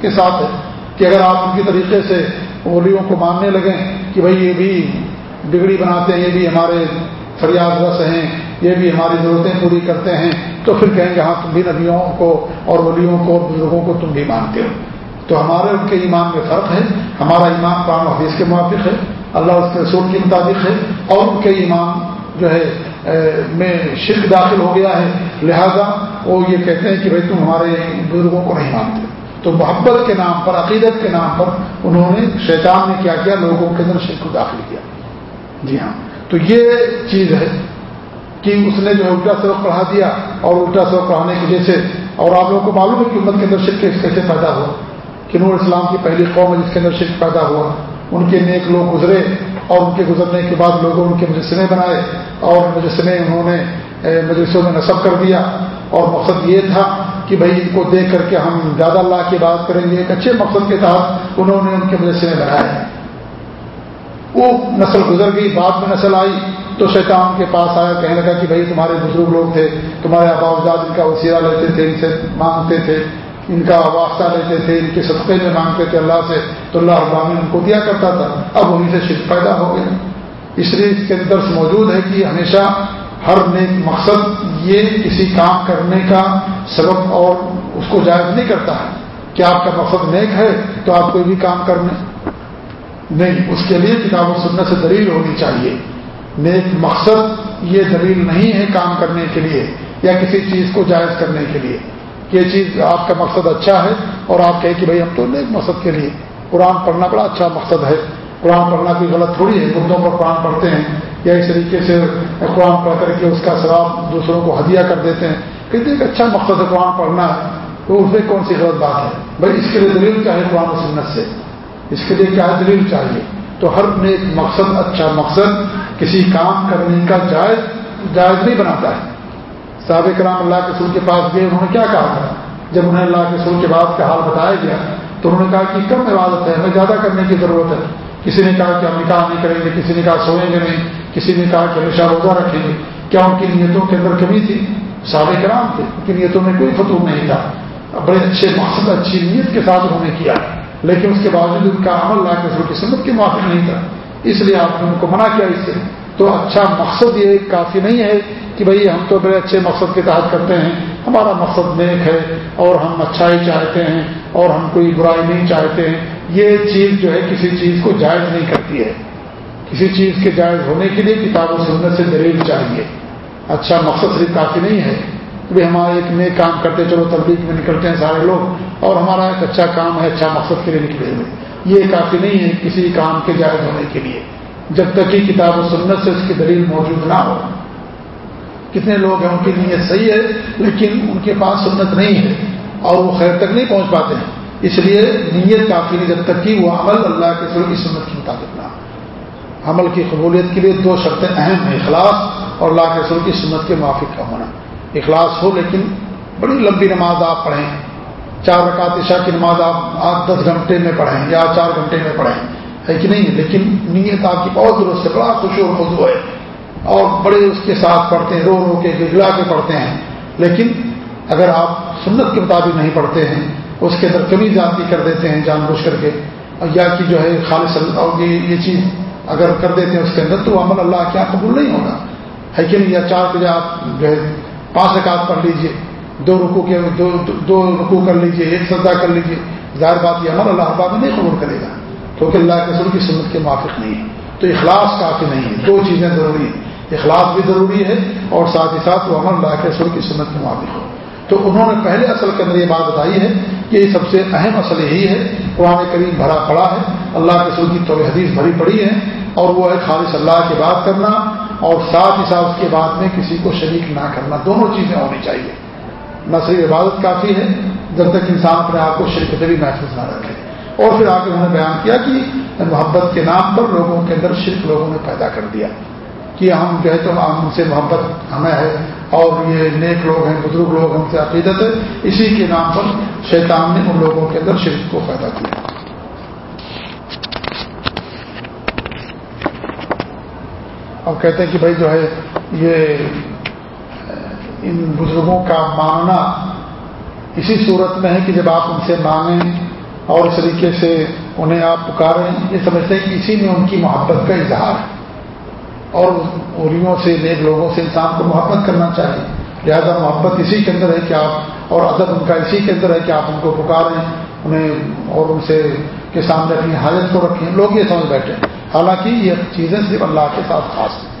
کے ساتھ ہے کہ اگر آپ ان کی طریقے سے ولیوں کو ماننے لگیں کہ بھائی یہ بھی بگڑی بناتے ہیں، یہ بھی ہمارے فریاد رس ہیں، یہ بھی ہماری ضرورتیں پوری کرتے ہیں، تو پھر کہیں گے ہاں تم بھی نبیوں کو اور ولیوں کو بزرگوں کو تم بھی مانتے ہو۔ تو ہمارے ان کے ایمان میں فرق ہے، ہمارا ایمان قرآن حدیث کے موافق ہے، اللہ اس کے رسول کے مطابق ہے، اور ان کے ایمان جو ہے میں شرک داخل ہو گیا ہے۔ لہذا وہ یہ کہتے ہیں کہ بھائی تم ہمارے بزرگوں کو نہیں مانتے۔ تو محبت کے نام پر، عقیدت کے نام پر انہوں نے، شیطان نے کیا کیا؟ لوگوں کے اندر شرک کو داخل کیا۔ جی ہاں۔ تو یہ چیز ہے کہ اس نے جو ہے الٹا سبق پڑھا دیا اور الٹا سبق پڑھانے کی وجہ سے اور آپ لوگوں کو معلوم ہے کہ امت کے اندر شرک کیسے پیدا ہوا۔ کہ نور اسلام کی پہلی قوم ہے جس کے اندر شرک پیدا ہوا۔ ان کے نیک لوگ گزرے اور ان کے گزرنے کے بعد لوگوں ان کے مجسمے بنائے اور مجسمے انہوں نے مجلسوں میں نصب کر دیا۔ اور مقصد یہ تھا کہ بھائی ان کو دیکھ کر کے ہم زیادہ اللہ کی بات کریں گے، ایک اچھے مقصد کے تحت انہوں نے ان کے مجسمے بنائے۔ وہ نسل گزر گئی، بعد میں نسل آئی تو شیطان کے پاس آیا، کہنے لگا کہ بھائی تمہارے بزرگ لوگ تھے، تمہارے آباؤجاد ان کا وسیلہ لیتے تھے، ان سے مانگتے تھے۔ ان کا واسطہ لیتے تھے، ان کے صدقے میں مانگتے تھے اللہ سے، تو اللہ ابامن ان کو دیا کرتا تھا۔ اب انہیں سے شرک پیدا ہو گیا۔ اس لیے اس کے اندر موجود ہے کہ ہمیشہ ہر نیک مقصد یہ کسی کام کرنے کا سبب اور اس کو جائز نہیں کرتا ہے۔ کہ آپ کا مقصد نیک ہے تو آپ کوئی بھی کام کرنے؟ نہیں، اس کے لیے کتاب و سننے سے دلیل ہونی چاہیے۔ نیک مقصد یہ دلیل نہیں ہے کام کرنے کے لیے یا کسی چیز کو جائز کرنے کے لیے۔ یہ چیز آپ کا مقصد اچھا ہے اور آپ کہیں کہ بھائی ہم تو نیک مقصد کے لیے قرآن پڑھنا بڑا اچھا مقصد ہے۔ قرآن پڑھنا کوئی غلط تھوڑی ہے مردوں پر قرآن پڑھتے ہیں یا اس طریقے سے قرآن پڑھ کر کے اس کا ثواب دوسروں کو ہدیہ کر دیتے ہیں۔ کہتے ایک اچھا مقصد ہے قرآن پڑھنا، تو اس میں کون سی غلط بات ہے؟ بھائی اس کے لیے دلیل چاہے قرآن و سنت سے۔ اس کے لیے کیا دلیل چاہیے؟ تو ہر نیک مقصد اچھا مقصد کسی کام کرنے کا جائز جائز نہیں بناتا ہے۔ صحابہ کرام اللہ کے سر کے پاس گئے، انہوں نے کیا کہا تھا؟ جب انہیں اللہ کے سر کے بعد کا حال بتایا گیا، تو انہوں نے کہا کہ کم عبادت ہے، ہمیں زیادہ کرنے کی ضرورت ہے۔ کسی نے کہا کہ ہم نکاح نہیں کریں گے، کسی نے کہا سوئیں گے نہیں، کسی نے کہا کہ ہمیشہ روزہ رکھیں گے۔ کیا ان کی نیتوں کے اندر کمی تھی؟ صحابہ کرام تھے، ان کی نیتوں میں کوئی فتو نہیں تھا۔ بڑے اچھے، مقصد، اچھی نیت کے ساتھ انہوں نے کیا۔ لیکن اس کے باوجود ان کا عمل لا کے کی سمت کے موافق نہیں تھا۔ اس لیے آپ نے ان کو منع کیا، اس سے تو اچھا مقصد یہ کافی نہیں ہے کہ بھئی ہم تو بڑے اچھے مقصد کے تحت کرتے ہیں، ہمارا مقصد نیک ہے اور ہم اچھائی چاہتے ہیں اور ہم کوئی برائی نہیں چاہتے ہیں۔ یہ چیز جو ہے کسی چیز کو جائز نہیں کرتی ہے۔ کسی چیز کے جائز ہونے کے لیے کتاب و سنت سے دلیل چاہیے۔ اچھا مقصد صرف کافی نہیں ہے۔ کہ ہمارا ایک نئے کام کرتے، چلو تبلیغ میں نکلتے ہیں سارے لوگ، اور ہمارا ایک اچھا کام ہے اچھا مقصد کے لیے نکلے ہوئے۔ یہ کافی نہیں ہے کسی کام کے جائز ہونے کے لیے۔ جب تک کہ کتاب و سنت سے اس کی دلیل موجود نہ ہو۔ کتنے لوگ ہیں، ان کی نیت صحیح ہے، لیکن ان کے پاس سنت نہیں ہے اور وہ خیر تک نہیں پہنچ پاتے ہیں۔ اس لیے نیت کافی نہیں، جب تک کہ وہ عمل اللہ کے سر کی سنت کے مطابق نہ عمل کی قبولیت کے لیے دو شرطیں اہم ہیں، اخلاص اور اللہ کے سر کی سنت کے موافق کا ہونا۔ اخلاص ہو، لیکن بڑی لمبی نماز آپ پڑھیں۔ چار رکعت عشاء کی نماز آپ آٹھ دس گھنٹے میں پڑھیں یا چار گھنٹے میں پڑھیں۔ ہے کہ نہیں، لیکن نیت آپ کی بہت درست سے بڑا خوش و خوشو ہے اور بڑے اس کے ساتھ پڑھتے ہیں، رو رو کے گلا کے پڑھتے ہیں۔ لیکن اگر آپ سنت کے مطابق نہیں پڑھتے ہیں، اس کے اندر کمی جاتی کر دیتے ہیں جان بوجھ کر کے۔ یا کہ جو ہے، خالص اللہ یہ چیز اگر کر دیتے ہیں اس کے اندر، تو عمل اللہ کیا ہاں قبول نہیں ہوگا۔ ہے کہ نہیں؟ یا چار بجے آپ جو ہے، پانچ رکعت پڑھ لیجیے۔ دو رکو کے، دو دو رکو کر لیجیے، ایک سدا کر لیجیے۔ ظاہر بات یہ عمل اللہ ابا میں نہیں قبول کرے گا۔ کیونکہ اللہ کے سر کی سنت کے موافق نہیں ہے۔ تو اخلاص کافی نہیں ہے۔ دو چیزیں ضروری ہیں۔ اخلاص بھی ضروری ہے اور ساتھ ہی ساتھ وہ عمل اللہ کے سر کی سنت کے موافق ہو۔ تو انہوں نے پہلے اصل کے اندر یہ بات بتائی ہے کہ یہ سب سے اہم اصل یہی ہے۔ قرآن کریم بھرا پڑا ہے۔ اللہ کے سر کی تو حدیث بھری پڑی ہے اور وہ ہے خالص اللہ کی بات کرنا اور ساتھ ہی ساتھ اس کے بعد میں کسی کو شریک نہ کرنا۔ دونوں چیزیں ہونی چاہیے۔ نہ صرف عبادت کافی ہے، جب تک انسان اپنے آپ کو شریک بھی محسوس نہ رکھے۔ اور پھر آگے انہوں نے بیان کیا کہ محبت کے نام پر لوگوں کے اندر شرک لوگوں نے پیدا کر دیا کہ ہم جو ہے تو ان سے محبت ہمیں ہے اور یہ نیک لوگ ہیں، بزرگ لوگ ہم سے عقیدت ہے، اسی کے نام پر شیطان نے ان لوگوں کے اندر شرک کو پیدا کیا۔ اب کہتے ہیں کہ بھائی جو ہے یہ، ان بزرگوں کا ماننا اسی صورت میں ہے کہ جب آپ ان سے مانگیں اور اس طریقے سے انہیں آپ پکاریں، یہ سمجھتے ہیں کہ اسی میں ان کی محبت کا اظہار ہے۔ اور اوریوں سے، نیک لوگوں سے انسان کو محبت کرنا چاہیے۔ لہذا محبت اسی کے اندر ہے کہ آپ، اور ادب ان کا اسی کے اندر ہے کہ آپ ان کو پکاریں، انہیں اور ان سے کے سامنے اپنی حاجت کو رکھیں۔ لوگ یہ سمجھ بیٹھے حالانکہ یہ چیزیں صرف اللہ کے ساتھ خاص ہیں۔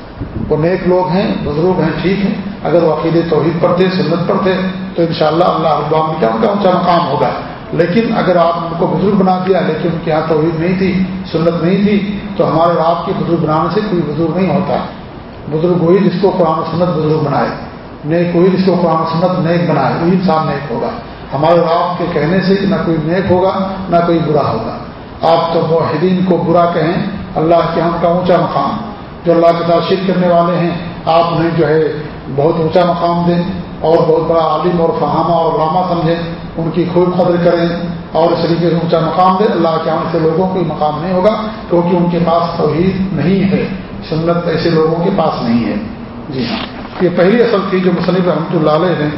وہ نیک لوگ ہیں، بزرگ ہیں، ٹھیک ہیں۔ اگر وہ عقید توحید پر تھے سنت پر تھے تو انشاءاللہ اللہ ابام کا ان کا اونچا مقام ہوگا۔ لیکن اگر آپ ان کو بزرگ بنا دیا، لیکن ان کے یہاں توحید نہیں تھی، سنت نہیں تھی، تو ہمارے آپ کے بزرگ بنانے سے کوئی بزرگ نہیں ہوتا۔ بزرگ وہی جس کو قرآن و سنت بزرگ بنائے۔ نیک وہی جس کو قرآن و سنت نیک بنائے۔ وہی انسان نیک ہوگا۔ ہمارے آپ کے کہنے سے نہ کوئی نیک ہوگا، نہ کوئی برا ہوگا۔ آپ تو معاہدین کو برا کہیں۔ اللہ کے ہم کا اونچا مقام، جو اللہ کے ساتھ شرک کرنے والے ہیں، آپ انہیں جو ہے بہت اونچا مقام دیں اور بہت بڑا عالم اور فہامہ اور رامہ سمجھیں، ان کی خوب قدر کریں اور اس طریقے سے اونچا مقام دیں۔ اللہ کے آنے سے لوگوں کو مقام نہیں ہوگا کیونکہ ان کے پاس توحید نہیں ہے۔ سنت ایسے لوگوں کے پاس نہیں ہے۔ جی ہاں۔ یہ پہلی اصل تھی جو مصنف رحمۃ اللہ علیہ نے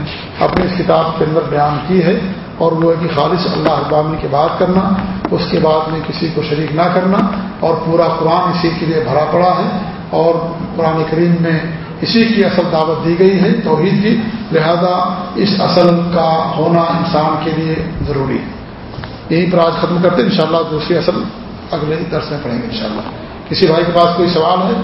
اپنی اس کتاب کے اندر بیان کی ہے اور وہ ہے کہ خالص اللہ ابامی کی بات کرنا، اس کے بعد میں کسی کو شریک نہ کرنا اور پورا قرآن اسی کے لیے بھرا پڑا ہے اور قرآن کریم میں اسی کی اصل دعوت دی گئی ہے توحید کی، لہذا اس اصل کا ہونا انسان کے لیے ضروری ہے۔ یہیں پر آج ختم کرتے ہیں، انشاءاللہ دوسری اصل اگلے درس میں پڑھیں گے انشاءاللہ۔ کسی بھائی کے پاس کوئی سوال ہے؟